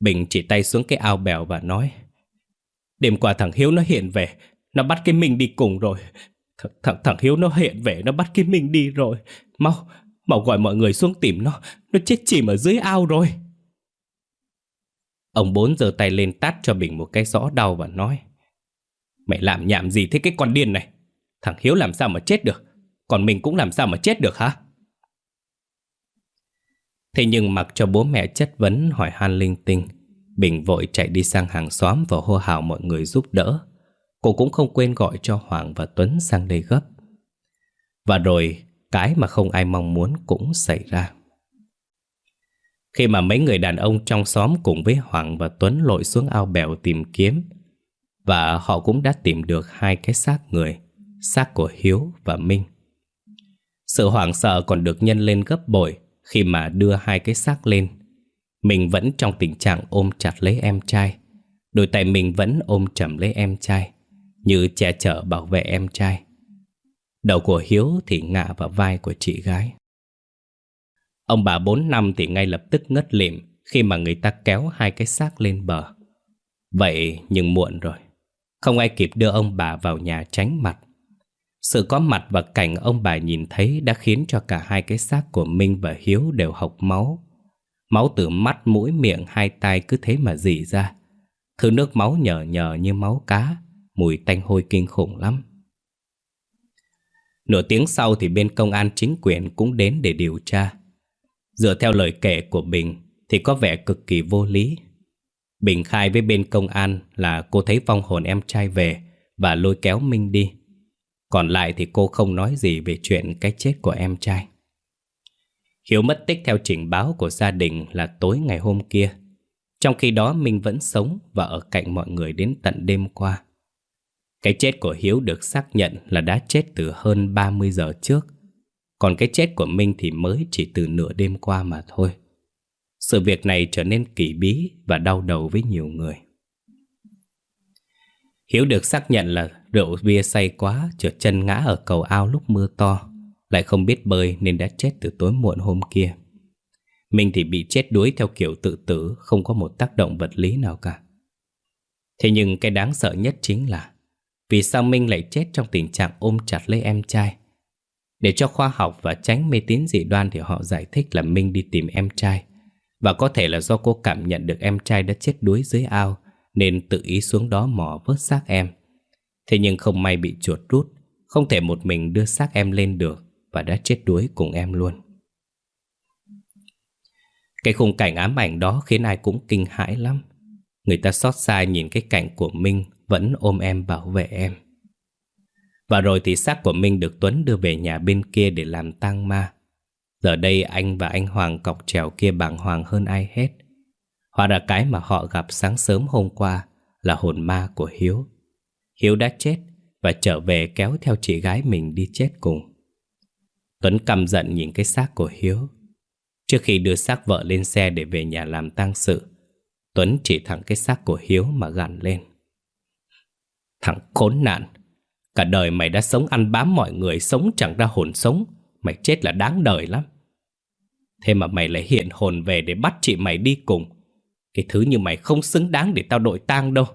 Speaker 1: Bình chỉ tay xuống cái ao bèo và nói Đêm qua thằng Hiếu nó hiện về Nó bắt cái mình đi cùng rồi Th thằng, thằng Hiếu nó hiện về Nó bắt cái mình đi rồi Mau, mau gọi mọi người xuống tìm nó Nó chết chìm ở dưới ao rồi Ông bốn giơ tay lên tát cho Bình một cái rõ đau và nói Mày làm nhảm gì thế cái con điên này? Thằng Hiếu làm sao mà chết được? Còn mình cũng làm sao mà chết được hả? Thế nhưng mặc cho bố mẹ chất vấn hỏi han linh tinh, Bình vội chạy đi sang hàng xóm và hô hào mọi người giúp đỡ. Cô cũng không quên gọi cho Hoàng và Tuấn sang đây gấp. Và rồi, cái mà không ai mong muốn cũng xảy ra. Khi mà mấy người đàn ông trong xóm cùng với Hoàng và Tuấn lội xuống ao bèo tìm kiếm và họ cũng đã tìm được hai cái xác người Xác của Hiếu và Minh Sự hoảng sợ còn được nhân lên gấp bội khi mà đưa hai cái xác lên. Mình vẫn trong tình trạng ôm chặt lấy em trai. Đôi tay mình vẫn ôm chầm lấy em trai, như che chở bảo vệ em trai. Đầu của Hiếu thì ngã vào vai của chị gái. Ông bà bốn năm thì ngay lập tức ngất lịm khi mà người ta kéo hai cái xác lên bờ. Vậy nhưng muộn rồi. Không ai kịp đưa ông bà vào nhà tránh mặt. Sự có mặt và cảnh ông bà nhìn thấy đã khiến cho cả hai cái xác của Minh và Hiếu đều hộc máu. Máu từ mắt, mũi, miệng, hai tay cứ thế mà dì ra. Thứ nước máu nhờ nhờ như máu cá, mùi tanh hôi kinh khủng lắm. Nửa tiếng sau thì bên công an chính quyền cũng đến để điều tra. Dựa theo lời kể của Bình thì có vẻ cực kỳ vô lý. Bình khai với bên công an là cô thấy vong hồn em trai về và lôi kéo Minh đi. Còn lại thì cô không nói gì về chuyện cái chết của em trai. Hiếu mất tích theo trình báo của gia đình là tối ngày hôm kia. Trong khi đó Minh vẫn sống và ở cạnh mọi người đến tận đêm qua. Cái chết của Hiếu được xác nhận là đã chết từ hơn 30 giờ trước. Còn cái chết của Minh thì mới chỉ từ nửa đêm qua mà thôi sự việc này trở nên kỳ bí và đau đầu với nhiều người. Hiếu được xác nhận là rượu bia say quá, Trượt chân ngã ở cầu ao lúc mưa to, Lại không biết bơi nên đã chết từ tối muộn hôm kia. Minh thì bị chết đuối theo kiểu tự tử, Không có một tác động vật lý nào cả. Thế nhưng cái đáng sợ nhất chính là, Vì sao Minh lại chết trong tình trạng ôm chặt lấy em trai? Để cho khoa học và tránh mê tín dị đoan Thì họ giải thích là Minh đi tìm em trai. Và có thể là do cô cảm nhận được em trai đã chết đuối dưới ao, Nên tự ý xuống đó mò vớt xác em. Thế nhưng không may bị chuột rút, Không thể một mình đưa xác em lên được Và đã chết đuối cùng em luôn. Cái khung cảnh ám ảnh đó khiến ai cũng kinh hãi lắm. Người ta xót xa nhìn cái cảnh của Minh Vẫn ôm em bảo vệ em. Và rồi thì xác của Minh được Tuấn đưa về nhà bên kia để làm tang ma. Giờ đây anh và anh Hoàng cọc trèo kia bàng hoàng hơn ai hết Hóa ra cái mà họ gặp sáng sớm hôm qua Là hồn ma của Hiếu Hiếu đã chết Và trở về kéo theo chị gái mình đi chết cùng Tuấn căm giận nhìn cái xác của Hiếu Trước khi đưa xác vợ lên xe để về nhà làm tang sự Tuấn chỉ thẳng cái xác của Hiếu mà gằn lên. Thằng khốn nạn, cả đời mày đã sống ăn bám mọi người, sống chẳng ra hồn sống, mày chết là đáng đời lắm. Thế mà mày lại hiện hồn về để bắt chị mày đi cùng. Cái thứ như mày không xứng đáng để tao đội tang đâu.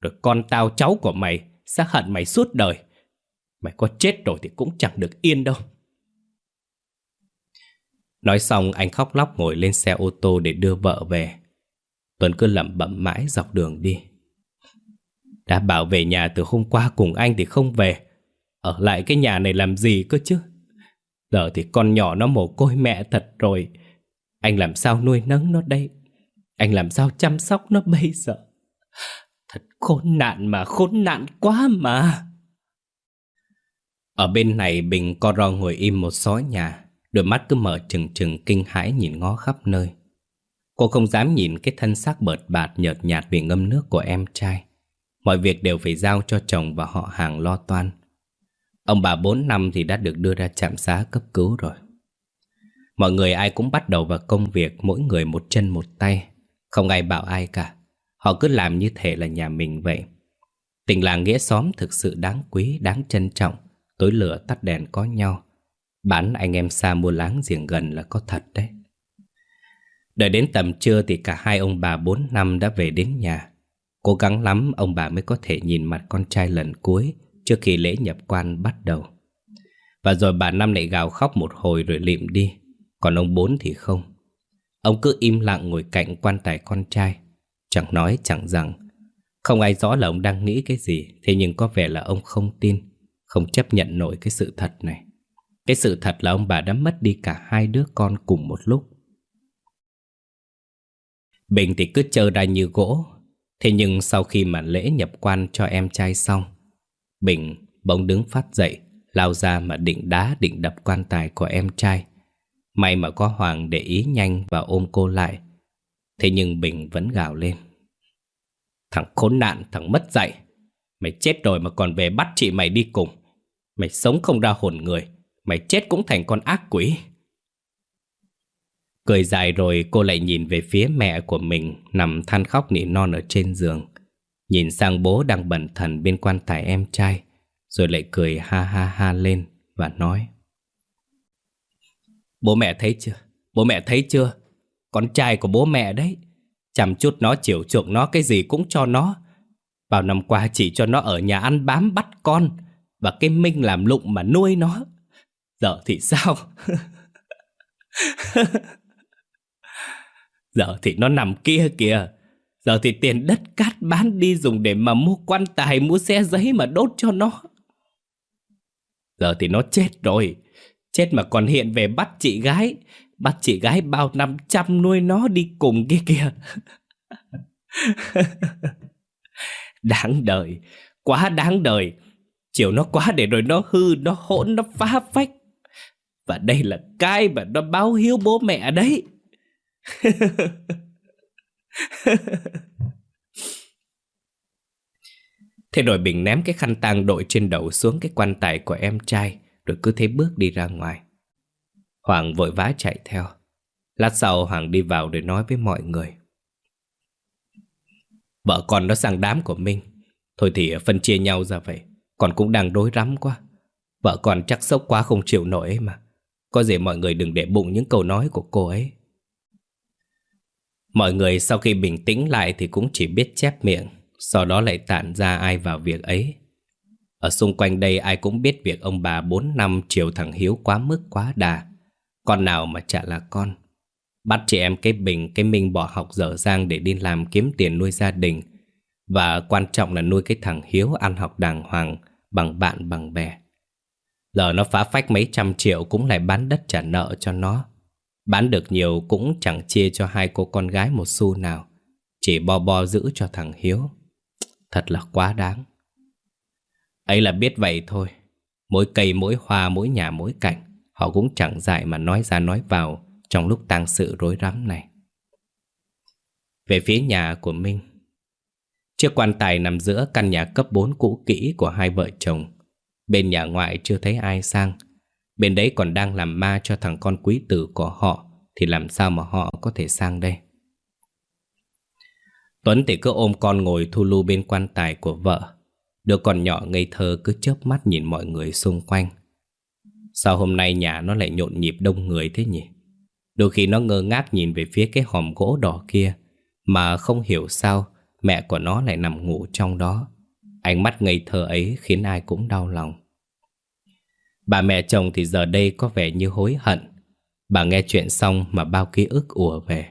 Speaker 1: Rồi con tao, cháu của mày, sẽ hận mày suốt đời. Mày có chết rồi thì cũng chẳng được yên đâu. Nói xong, anh khóc lóc ngồi lên xe ô tô để đưa vợ về. Tuấn cứ lẩm bẩm mãi dọc đường đi Đã bảo về nhà từ hôm qua cùng anh thì không về Ở lại cái nhà này làm gì cơ chứ Giờ thì con nhỏ nó mồ côi mẹ thật rồi. Anh làm sao nuôi nấng nó đây? Anh làm sao chăm sóc nó bây giờ? Thật khốn nạn mà, khốn nạn quá mà. Ở bên này Bình co ro ngồi im một xó nhà. Đôi mắt cứ mở trừng trừng kinh hãi nhìn ngó khắp nơi. Cô không dám nhìn cái thân xác bợt bạt, nhợt nhạt vì ngâm nước của em trai. Mọi việc đều phải giao cho chồng và họ hàng lo toan. Ông bà 4 năm thì đã được đưa ra trạm xá cấp cứu rồi. Mọi người ai cũng bắt đầu vào công việc mỗi người một chân một tay. Không ai bảo ai cả. Họ cứ làm như thể là nhà mình vậy. Tình làng nghĩa xóm thực sự đáng quý, đáng trân trọng. Tối lửa tắt đèn có nhau. Bán anh em xa mua láng giềng gần là có thật đấy. Đợi đến tầm trưa thì cả hai ông bà bốn năm đã về đến nhà. Cố gắng lắm ông bà mới có thể nhìn mặt con trai lần cuối trước khi lễ nhập quan bắt đầu. Và rồi bà Năm lại gào khóc một hồi rồi lịm đi, còn ông bốn thì không. Ông cứ im lặng ngồi cạnh quan tài con trai, chẳng nói chẳng rằng. Không ai rõ là ông đang nghĩ cái gì, thế nhưng có vẻ là ông không tin, không chấp nhận nổi cái sự thật này. Cái sự thật là ông bà đã mất đi cả hai đứa con cùng một lúc. Bình thì cứ chờ ra như gỗ Thế nhưng sau khi mà lễ nhập quan cho em trai xong Bình bỗng đứng phát dậy Lao ra mà định đá định đập quan tài của em trai. May mà có Hoàng để ý nhanh và ôm cô lại. Thế nhưng Bình vẫn gào lên. Thằng khốn nạn, thằng mất dạy. Mày chết rồi mà còn về bắt chị mày đi cùng. Mày sống không ra hồn người Mày chết cũng thành con ác quỷ. Cười dài rồi cô lại nhìn về phía mẹ của mình nằm than khóc nỉ non ở trên giường. Nhìn sang bố đang bẩn thần bên quan tài em trai, rồi lại cười ha ha ha lên và nói. Bố mẹ thấy chưa? Bố mẹ thấy chưa? Con trai của bố mẹ đấy. Chăm chút nó chiều chuộng nó cái gì cũng cho nó. Bao năm qua chỉ cho nó ở nhà ăn bám bắt con và cái Minh làm lụng mà nuôi nó. Giờ thì sao? (laughs) Giờ thì nó nằm kia kìa Giờ thì tiền đất cát bán đi dùng để mà mua quan tài, mua xe giấy mà đốt cho nó. Giờ thì nó chết rồi. Chết mà còn hiện về bắt chị gái. Bắt chị gái bao năm chăm nuôi nó đi cùng kia kìa. (laughs) đáng đời, quá đáng đời. Chiều nó quá để rồi nó hư, nó hỗn, nó phá phách. Và đây là cái mà nó báo hiếu bố mẹ đấy. (laughs) (laughs) Thế rồi Bình ném cái khăn tang đội trên đầu xuống cái quan tài của em trai, Rồi cứ thế bước đi ra ngoài Hoàng vội vã chạy theo. Lát sau Hoàng đi vào để nói với mọi người. Vợ con nó sang đám của Minh. Thôi thì phân chia nhau ra vậy. Con cũng đang đối rắm quá. Vợ con chắc sốc quá không chịu nổi ấy mà. Có gì mọi người đừng để bụng những câu nói của cô ấy. Mọi người sau khi bình tĩnh lại thì cũng chỉ biết chép miệng, sau đó lại tản ra ai vào việc ấy. Ở xung quanh đây ai cũng biết việc ông bà 4 năm chiều thằng Hiếu quá mức quá đà. Con nào mà chả là con. Bắt chị em cái bình, cái minh bỏ học dở dang để đi làm kiếm tiền nuôi gia đình. Và quan trọng là nuôi cái thằng Hiếu ăn học đàng hoàng, bằng bạn bằng bè. lỡ nó phá phách mấy trăm triệu cũng lại bán đất trả nợ cho nó. Bán được nhiều cũng chẳng chia cho hai cô con gái một xu nào. Chỉ bo bo giữ cho thằng Hiếu. Thật là quá đáng. Ấy là biết vậy thôi. Mỗi cây, mỗi hoa, mỗi nhà, mỗi cảnh. Họ cũng chẳng dại mà nói ra nói vào trong lúc tang sự rối rắm này. Về phía nhà của Minh. Chiếc quan tài nằm giữa căn nhà cấp 4 cũ kỹ của hai vợ chồng. Bên nhà ngoại chưa thấy ai sang Bên đấy còn đang làm ma cho thằng con quý tử của họ, Thì làm sao mà họ có thể sang đây? Tuấn thì cứ ôm con ngồi thu lưu bên quan tài của vợ. Đứa con nhỏ ngây thơ cứ chớp mắt nhìn mọi người xung quanh. Sao hôm nay nhà nó lại nhộn nhịp đông người thế nhỉ? Đôi khi nó ngơ ngác nhìn về phía cái hòm gỗ đỏ kia, Mà không hiểu sao mẹ của nó lại nằm ngủ trong đó. Ánh mắt ngây thơ ấy khiến ai cũng đau lòng. Bà mẹ chồng thì giờ đây có vẻ như hối hận. Bà nghe chuyện xong mà bao ký ức ùa về.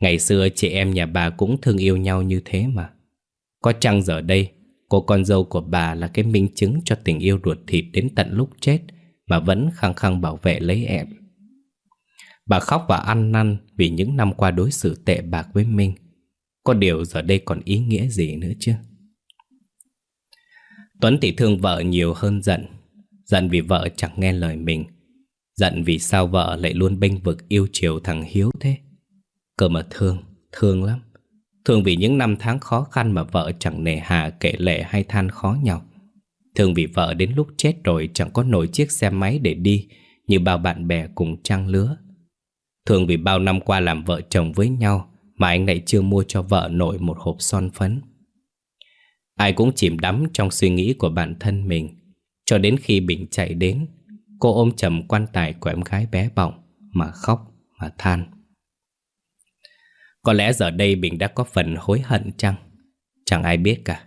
Speaker 1: Ngày xưa chị em nhà bà cũng thương yêu nhau như thế mà. Có chăng giờ đây, Cô con dâu của bà là cái minh chứng cho tình yêu ruột thịt đến tận lúc chết Mà vẫn khăng khăng bảo vệ lấy em? Bà khóc và ăn năn vì những năm qua đối xử tệ bạc với Minh. Có điều giờ đây còn ý nghĩa gì nữa chứ? Tuấn thì thương vợ nhiều hơn giận. Giận vì vợ chẳng nghe lời mình. Giận vì sao vợ lại luôn bênh vực yêu chiều thằng Hiếu thế? Cơ mà thương, thương lắm. Thương vì những năm tháng khó khăn mà vợ chẳng nề hà kể lệ hay than khó nhau Thương vì vợ đến lúc chết rồi chẳng có nổi chiếc xe máy để đi Như bao bạn bè cùng trang lứa. Thương vì bao năm qua làm vợ chồng với nhau Mà anh lại chưa mua cho vợ nổi một hộp son phấn. Ai cũng chìm đắm trong suy nghĩ của bản thân mình. Cho đến khi Bình chạy đến, Cô ôm chầm quan tài của em gái bé bỏng Mà khóc, mà than. Có lẽ giờ đây Bình đã có phần hối hận chăng? Chẳng ai biết cả.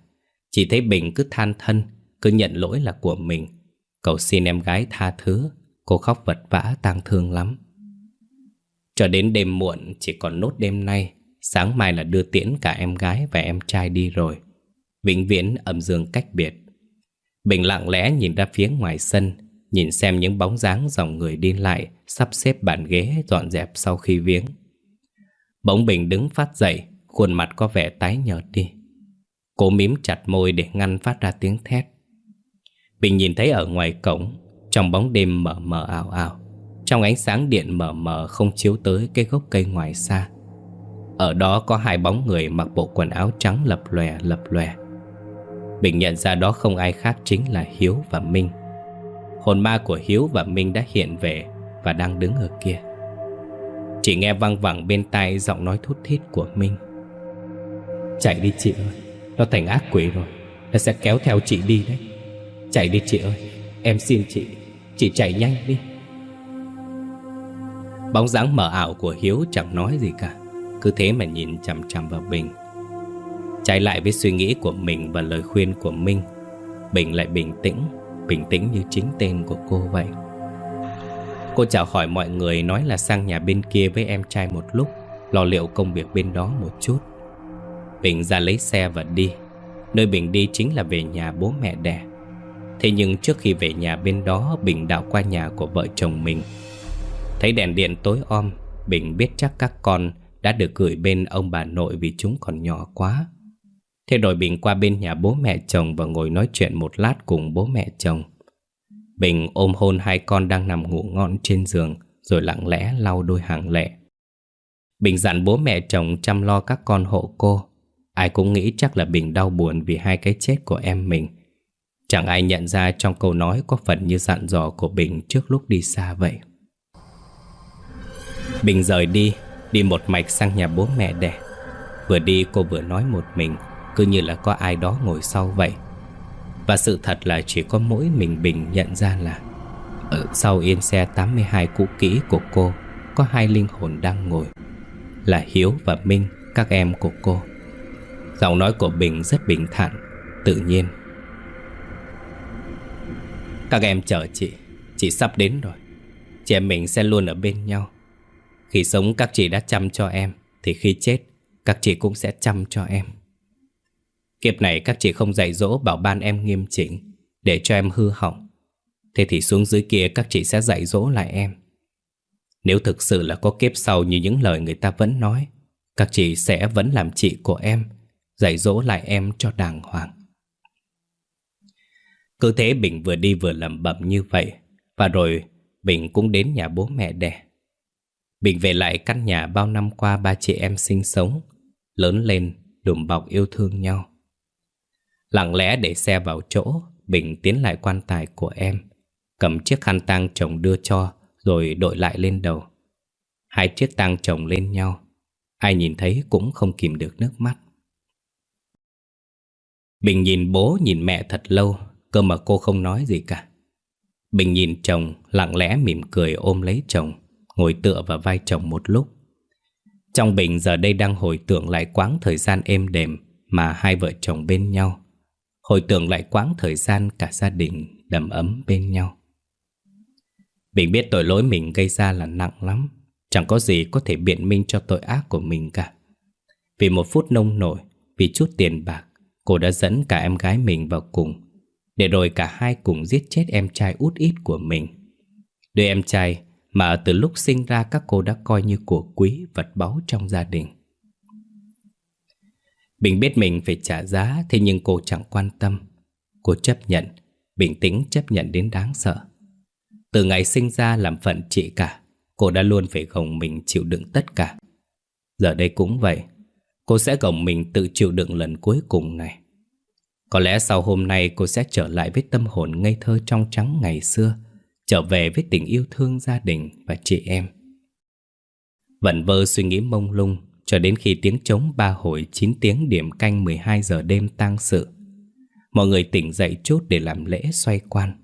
Speaker 1: Chỉ thấy Bình cứ than thân, Cứ nhận lỗi là của mình. Cầu xin em gái tha thứ, Cô khóc vật vã tang thương lắm. Cho đến đêm muộn, Chỉ còn nốt đêm nay, Sáng mai là đưa tiễn cả em gái và em trai đi rồi. Vĩnh viễn âm dương cách biệt. Bình lặng lẽ nhìn ra phía ngoài sân, Nhìn xem những bóng dáng dòng người đi lại Sắp xếp bàn ghế dọn dẹp sau khi viếng. Bỗng Bình đứng phát dậy, Khuôn mặt có vẻ tái nhợt đi. Cô mím chặt môi để ngăn phát ra tiếng thét. Bình nhìn thấy ở ngoài cổng, Trong bóng đêm mờ mờ ảo ảo, Trong ánh sáng điện mờ mờ không chiếu tới cái gốc cây ngoài xa. Ở đó có hai bóng người mặc bộ quần áo trắng lập lòe lập lòe. Bình nhận ra đó không ai khác chính là Hiếu và Minh. Hồn ma của Hiếu và Minh đã hiện về Và đang đứng ở kia. Chỉ nghe văng vẳng bên tai giọng nói thút thít của Minh. Chạy đi chị ơi, Nó thành ác quỷ rồi, Nó sẽ kéo theo chị đi đấy. Chạy đi chị ơi, Em xin chị Chị chạy nhanh đi. Bóng dáng mờ ảo của Hiếu chẳng nói gì cả, Cứ thế mà nhìn chằm chằm vào Bình Trái lại với suy nghĩ của mình và lời khuyên của Minh. Bình lại bình tĩnh Bình tĩnh như chính tên của cô vậy. Cô chào hỏi mọi người nói là sang nhà bên kia với em trai một lúc, Lo liệu công việc bên đó một chút. Bình ra lấy xe và đi. Nơi Bình đi chính là về nhà bố mẹ đẻ. Thế nhưng trước khi về nhà bên đó, Bình đạo qua nhà của vợ chồng mình. Thấy đèn điện tối om, Bình biết chắc các con đã được gửi bên ông bà nội vì chúng còn nhỏ quá. Thế rồi Bình qua bên nhà bố mẹ chồng và ngồi nói chuyện một lát cùng bố mẹ chồng. Bình ôm hôn hai con đang nằm ngủ ngon trên giường, rồi lặng lẽ lau đôi hàng lệ. Bình dặn bố mẹ chồng chăm lo các con hộ cô. Ai cũng nghĩ chắc là Bình đau buồn vì hai cái chết của em mình. Chẳng ai nhận ra trong câu nói có phần như dặn dò của Bình trước lúc đi xa vậy. Bình rời đi Đi một mạch sang nhà bố mẹ đẻ Vừa đi cô vừa nói một mình cứ như là có ai đó ngồi sau vậy. Và sự thật là chỉ có mỗi mình Bình nhận ra là, Ở sau yên xe 82 cũ kỹ của cô, Có hai linh hồn đang ngồi, Là Hiếu và Minh, Các em của cô. Giọng nói của Bình rất bình thản, Tự nhiên. Các em chờ chị Chị sắp đến rồi. Chị em mình sẽ luôn ở bên nhau. Khi sống các chị đã chăm cho em, Thì khi chết, Các chị cũng sẽ chăm cho em. Kiếp này các chị không dạy dỗ bảo ban em nghiêm chỉnh, Để cho em hư hỏng. Thế thì xuống dưới kia các chị sẽ dạy dỗ lại em. Nếu thực sự là có kiếp sau như những lời người ta vẫn nói, Các chị sẽ vẫn làm chị của em, Dạy dỗ lại em cho đàng hoàng. Cứ thế Bình vừa đi vừa lẩm bẩm như vậy, Và rồi Bình cũng đến nhà bố mẹ đẻ. Bình về lại căn nhà bao năm qua ba chị em sinh sống, Lớn lên, đùm bọc yêu thương nhau. Lặng lẽ để xe vào chỗ, Bình tiến lại quan tài của em, Cầm chiếc khăn tang chồng đưa cho, Rồi đội lại lên đầu. Hai chiếc tang chồng lên nhau, Ai nhìn thấy cũng không kìm được nước mắt. Bình nhìn bố nhìn mẹ thật lâu, Cơ mà cô không nói gì cả. Bình nhìn chồng, lặng lẽ mỉm cười ôm lấy chồng, Ngồi tựa vào vai chồng một lúc. Trong Bình giờ đây đang hồi tưởng lại quãng thời gian êm đềm Mà hai vợ chồng bên nhau Hồi tưởng lại quãng thời gian cả gia đình đầm ấm bên nhau. Bình biết tội lỗi mình gây ra là nặng lắm, Chẳng có gì có thể biện minh cho tội ác của mình cả. Vì một phút nông nổi, Vì chút tiền bạc, Cô đã dẫn cả em gái mình vào cùng, Để rồi cả hai cùng giết chết em trai út ít của mình. Đứa em trai mà từ lúc sinh ra các cô đã coi như của quý, vật báu trong gia đình. Bình biết mình phải trả giá, Thế nhưng cô chẳng quan tâm. Cô chấp nhận, Bình tĩnh chấp nhận đến đáng sợ. Từ ngày sinh ra làm phận chị cả, Cô đã luôn phải gồng mình chịu đựng tất cả. Giờ đây cũng vậy, Cô sẽ gồng mình tự chịu đựng lần cuối cùng này. Có lẽ sau hôm nay cô sẽ trở lại với tâm hồn ngây thơ trong trắng ngày xưa, Trở về với tình yêu thương gia đình và chị em. Vẩn vơ suy nghĩ mông lung cho đến khi tiếng trống ba hồi 9 tiếng điểm canh 12 giờ đêm tang sự Mọi người tỉnh dậy chút để làm lễ xoay quan.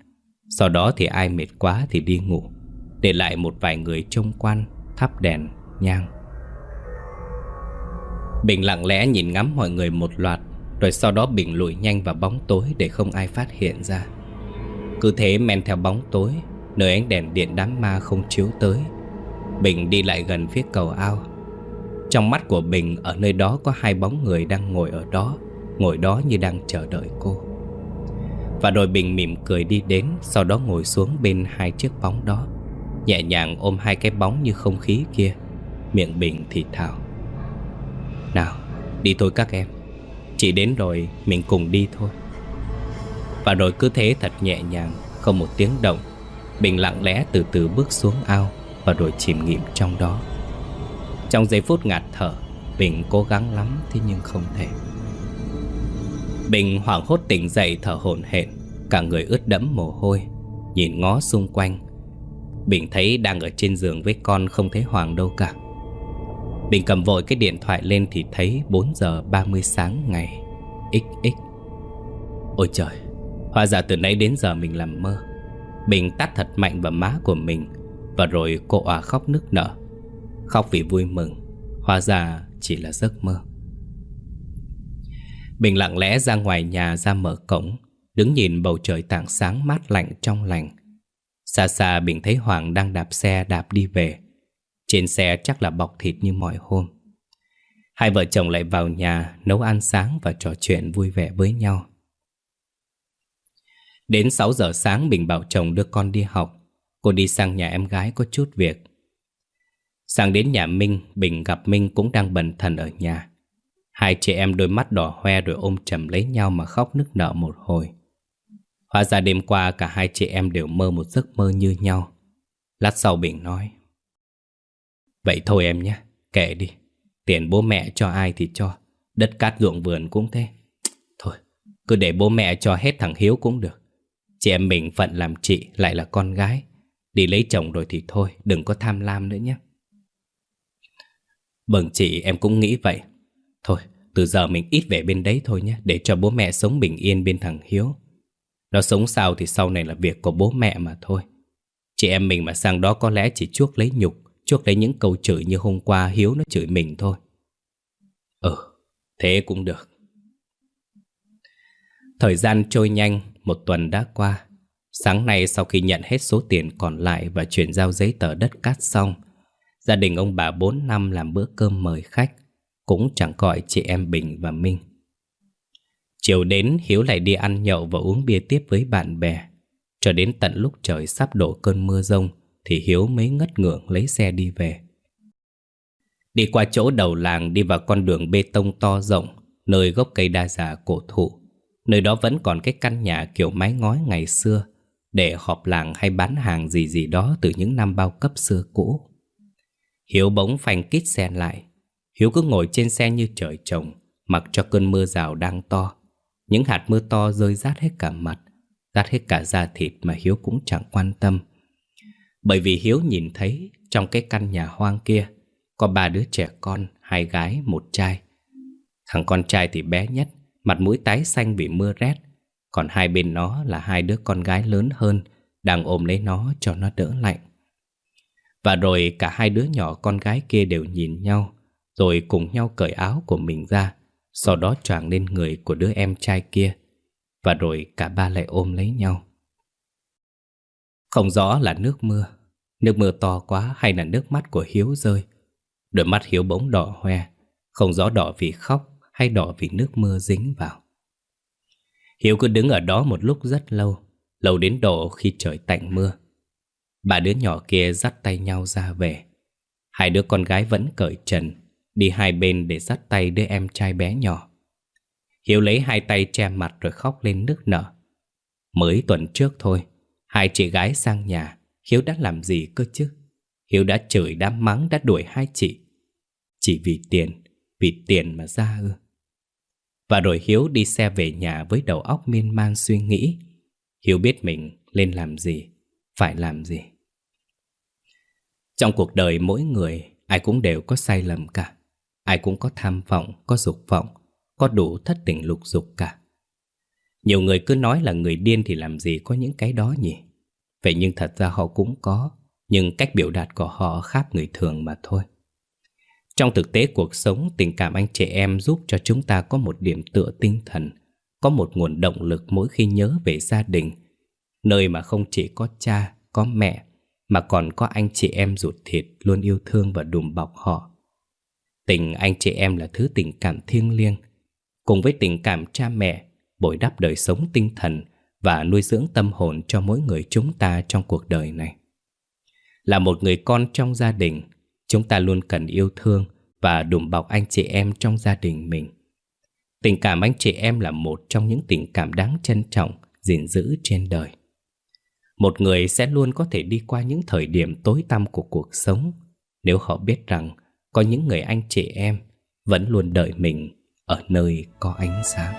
Speaker 1: Sau đó thì ai mệt quá thì đi ngủ Để lại một vài người trông quan Thắp đèn, nhang. Bình lặng lẽ nhìn ngắm mọi người một loạt Rồi sau đó Bình lùi nhanh vào bóng tối Để không ai phát hiện ra. Cứ thế men theo bóng tối Nơi ánh đèn điện đám ma không chiếu tới Bình đi lại gần phía cầu ao. Trong mắt của Bình Ở nơi đó có hai bóng người đang ngồi ở đó Ngồi đó như đang chờ đợi cô. Và rồi Bình mỉm cười đi đến Sau đó ngồi xuống bên hai chiếc bóng đó Nhẹ nhàng ôm hai cái bóng như không khí kia. Miệng Bình thì thào nào, đi thôi các em Chị đến rồi, mình cùng đi thôi. Và rồi cứ thế thật nhẹ nhàng Không một tiếng động Bình lặng lẽ từ từ bước xuống ao Và rồi chìm nghiệm trong đó. Trong giây phút ngạt thở, Bình cố gắng lắm thế nhưng không thể. Bình hoảng hốt tỉnh dậy thở hổn hển, Cả người ướt đẫm mồ hôi, Nhìn ngó xung quanh. Bình thấy đang ở trên giường với con không thấy Hoàng đâu cả. Bình cầm vội cái điện thoại lên thì thấy 4 giờ 30 sáng ngày XX Ôi trời, Hóa ra từ nãy đến giờ mình làm mơ. Bình tắt thật mạnh vào má của mình, Và rồi cô òa khóc nức nở. Khóc vì vui mừng. Hóa ra chỉ là giấc mơ. Bình lặng lẽ ra ngoài nhà ra mở cổng, Đứng nhìn bầu trời tảng sáng mát lạnh trong lành. Xa xa Bình thấy Hoàng đang đạp xe đạp đi về. Trên xe chắc là bọc thịt như mọi hôm. Hai vợ chồng lại vào nhà Nấu ăn sáng và trò chuyện vui vẻ với nhau. Đến 6 giờ sáng, Bình bảo chồng đưa con đi học. Cô đi sang nhà em gái có chút việc. Sang đến nhà Minh Bình gặp Minh cũng đang bần thần ở nhà Hai chị em đôi mắt đỏ hoe rồi ôm chầm lấy nhau mà khóc nức nở một hồi Hóa ra đêm qua cả hai chị em đều mơ một giấc mơ như nhau Lát sau Bình nói Vậy thôi em nhé, kệ đi. Tiền bố mẹ cho ai thì cho. Đất cát ruộng vườn cũng thế. Thôi, cứ để bố mẹ cho hết thằng Hiếu cũng được. Chị em mình phận làm chị lại là con gái. Đi lấy chồng rồi thì thôi, đừng có tham lam nữa nhé. Vâng chị, em cũng nghĩ vậy. Thôi, từ giờ mình ít về bên đấy thôi nhé, Để cho bố mẹ sống bình yên bên thằng Hiếu. Nó sống sao thì sau này là việc của bố mẹ mà thôi. Chị em mình mà sang đó có lẽ chỉ chuốc lấy nhục, Chuốc lấy những câu chửi như hôm qua Hiếu nó chửi mình thôi. Ừ thế cũng được. Thời gian trôi nhanh, Một tuần đã qua. Sáng nay sau khi nhận hết số tiền còn lại Và chuyển giao giấy tờ đất cát xong Gia đình ông bà 4 năm làm bữa cơm mời khách, Cũng chẳng gọi chị em Bình và Minh. Chiều đến, Hiếu lại đi ăn nhậu và uống bia tiếp với bạn bè. Cho đến tận lúc trời sắp đổ cơn mưa rông, Thì Hiếu mới ngất ngưỡng lấy xe đi về. Đi qua chỗ đầu làng, đi vào con đường bê tông to rộng, Nơi gốc cây đa già cổ thụ. Nơi đó vẫn còn cái căn nhà kiểu mái ngói ngày xưa, Để họp làng hay bán hàng gì gì đó từ những năm bao cấp xưa cũ. Hiếu bỗng phanh kít xe lại. Hiếu cứ ngồi trên xe như trời trồng Mặc cho cơn mưa rào đang to. Những hạt mưa to rơi rát hết cả mặt Rát hết cả da thịt mà Hiếu cũng chẳng quan tâm. Bởi vì Hiếu nhìn thấy Trong cái căn nhà hoang kia Có ba đứa trẻ con Hai gái, một trai. Thằng con trai thì bé nhất Mặt mũi tái xanh vì mưa rét. Còn hai bên nó là hai đứa con gái lớn hơn Đang ôm lấy nó cho nó đỡ lạnh và rồi cả hai đứa nhỏ con gái kia đều nhìn nhau, Rồi cùng nhau cởi áo của mình ra, Sau đó choàng lên người của đứa em trai kia. Và rồi cả ba lại ôm lấy nhau. Không rõ là nước mưa. Nước mưa to quá hay là nước mắt của Hiếu rơi. Đôi mắt Hiếu bỗng đỏ hoe. Không rõ đỏ vì khóc hay đỏ vì nước mưa dính vào. Hiếu cứ đứng ở đó một lúc rất lâu Lâu đến độ khi trời tạnh mưa bà đứa nhỏ kia dắt tay nhau ra về. Hai đứa con gái vẫn cởi trần, Đi hai bên để dắt tay đứa em trai bé nhỏ. Hiếu lấy hai tay che mặt rồi khóc lên nức nở. Mới tuần trước thôi, Hai chị gái sang nhà, Hiếu đã làm gì cơ chứ? Hiếu đã chửi, đã mắng, đã đuổi hai chị. Chỉ vì tiền Vì tiền mà ra ư. Và rồi Hiếu đi xe về nhà với đầu óc miên man suy nghĩ. Hiếu biết mình lên làm gì, Phải làm gì trong cuộc đời mỗi người, ai cũng đều có sai lầm cả. Ai cũng có tham vọng, có dục vọng, có đủ thất tình lục dục cả. Nhiều người cứ nói là người điên thì làm gì có những cái đó nhỉ? Vậy nhưng thật ra họ cũng có, nhưng cách biểu đạt của họ khác người thường mà thôi. Trong thực tế cuộc sống, tình cảm anh chị em giúp cho chúng ta có một điểm tựa tinh thần, có một nguồn động lực mỗi khi nhớ về gia đình, nơi mà không chỉ có cha, có mẹ, mà còn có anh chị em ruột thịt luôn yêu thương và đùm bọc họ. Tình anh chị em là thứ tình cảm thiêng liêng, cùng với tình cảm cha mẹ, bồi đắp đời sống tinh thần và nuôi dưỡng tâm hồn cho mỗi người chúng ta trong cuộc đời này. Là một người con trong gia đình, chúng ta luôn cần yêu thương và đùm bọc anh chị em trong gia đình mình. Tình cảm anh chị em là một trong những tình cảm đáng trân trọng, gìn giữ trên đời. Một người sẽ luôn có thể đi qua những thời điểm tối tăm của cuộc sống nếu họ biết rằng có những người anh chị em vẫn luôn đợi mình ở nơi có ánh sáng.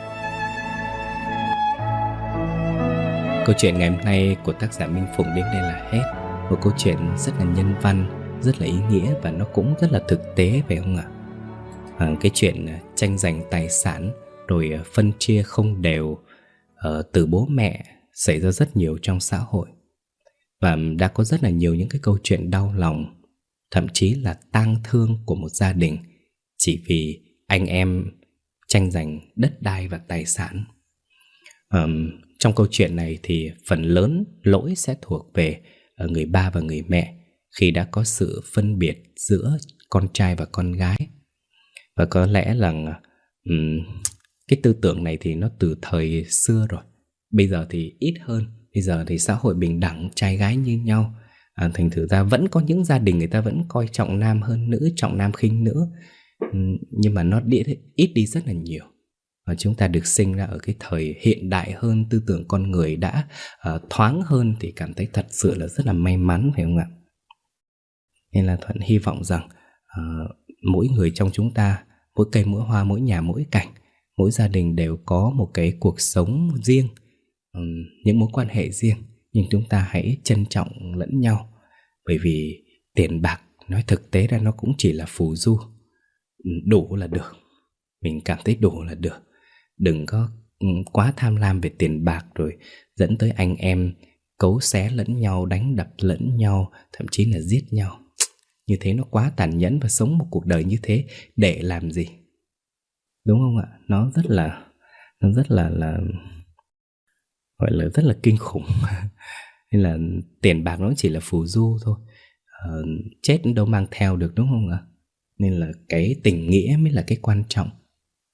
Speaker 1: Câu chuyện ngày hôm nay của tác giả Minh Phụng đến đây là hết. Một câu chuyện rất là nhân văn, rất là ý nghĩa và nó cũng rất là thực tế phải không ạ? À, cái chuyện à, tranh giành tài sản rồi à, phân chia không đều uh, từ bố mẹ xảy ra rất nhiều trong xã hội. Và đã có rất là nhiều những cái câu chuyện đau lòng, thậm chí là tang thương của một gia đình chỉ vì anh em tranh giành đất đai và tài sản. Um, trong câu chuyện này thì phần lớn lỗi sẽ thuộc về ờ, người ba và người mẹ khi đã có sự phân biệt giữa con trai và con gái. Và có lẽ là um, cái tư tưởng này thì nó từ thời xưa rồi. Bây giờ thì ít hơn. Bây giờ thì xã hội bình đẳng trai gái như nhau. À, Thành thử ra vẫn có những gia đình người ta vẫn coi trọng nam hơn nữ Trọng nam khinh nữ. Ừ, nhưng mà nó ít đi rất là nhiều. Và chúng ta được sinh ra ở cái thời hiện đại hơn tư tưởng con người đã uh, thoáng hơn thì cảm thấy thật sự là rất là may mắn phải không ạ? Nên là thuận hy vọng rằng uh, mỗi người trong chúng ta mỗi cây mỗi hoa mỗi nhà mỗi cảnh mỗi gia đình đều có một cái cuộc sống riêng những mối quan hệ riêng, nhưng chúng ta hãy trân trọng lẫn nhau. Bởi vì tiền bạc, nói thực tế ra nó cũng chỉ là phù du. Đủ là được. Mình cảm thấy đủ là được. Đừng có quá tham lam về tiền bạc rồi dẫn tới anh em cấu xé lẫn nhau, đánh đập lẫn nhau, thậm chí là giết nhau. Như thế nó quá tàn nhẫn và sống một cuộc đời như thế, để làm gì? Đúng không ạ? Nó rất là, nó rất là là gọi là rất là kinh khủng. (laughs) Nên là tiền bạc nó chỉ là phù du thôi. Uh, chết đâu mang theo được đúng không ạ? Nên là cái tình nghĩa mới là cái quan trọng.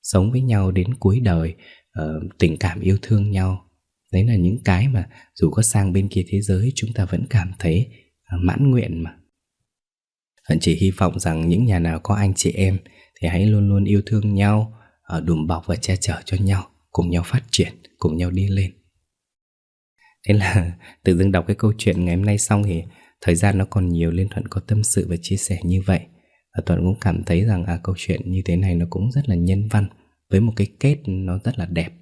Speaker 1: Sống với nhau đến cuối đời uh, tình cảm yêu thương nhau. Đấy là những cái mà dù có sang bên kia thế giới chúng ta vẫn cảm thấy uh, mãn nguyện mà. Hận chỉ hy vọng rằng những nhà nào có anh chị em thì hãy luôn luôn yêu thương nhau, ờ, đùm bọc và che chở cho nhau, cùng nhau phát triển, cùng nhau đi lên. Thế là (laughs) tự dưng đọc cái câu chuyện ngày hôm nay xong thì thời gian nó còn nhiều Liên Thuận có tâm sự và chia sẻ như vậy. Và Thuận cũng cảm thấy rằng à, câu chuyện như thế này nó cũng rất là nhân văn với một cái kết nó rất là đẹp.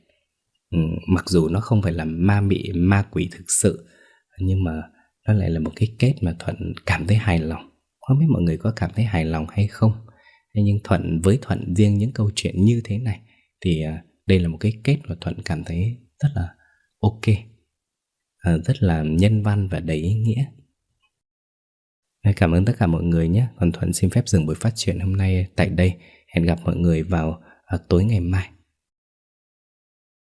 Speaker 1: Ừ, mặc dù nó không phải là ma mị, ma quỷ thực sự nhưng mà nó lại là một cái kết mà Thuận cảm thấy hài lòng. Không biết mọi người có cảm thấy hài lòng hay không Nhưng Thuận với Thuận riêng những câu chuyện như thế này Thì à, đây là một cái kết mà Thuận cảm thấy rất là ok Ờ, rất là nhân văn và đầy ý nghĩa. Cảm ơn tất cả mọi người nhé. Còn Thuận xin phép dừng buổi phát triển hôm nay tại đây. Hẹn gặp mọi người vào ờ, tối ngày mai.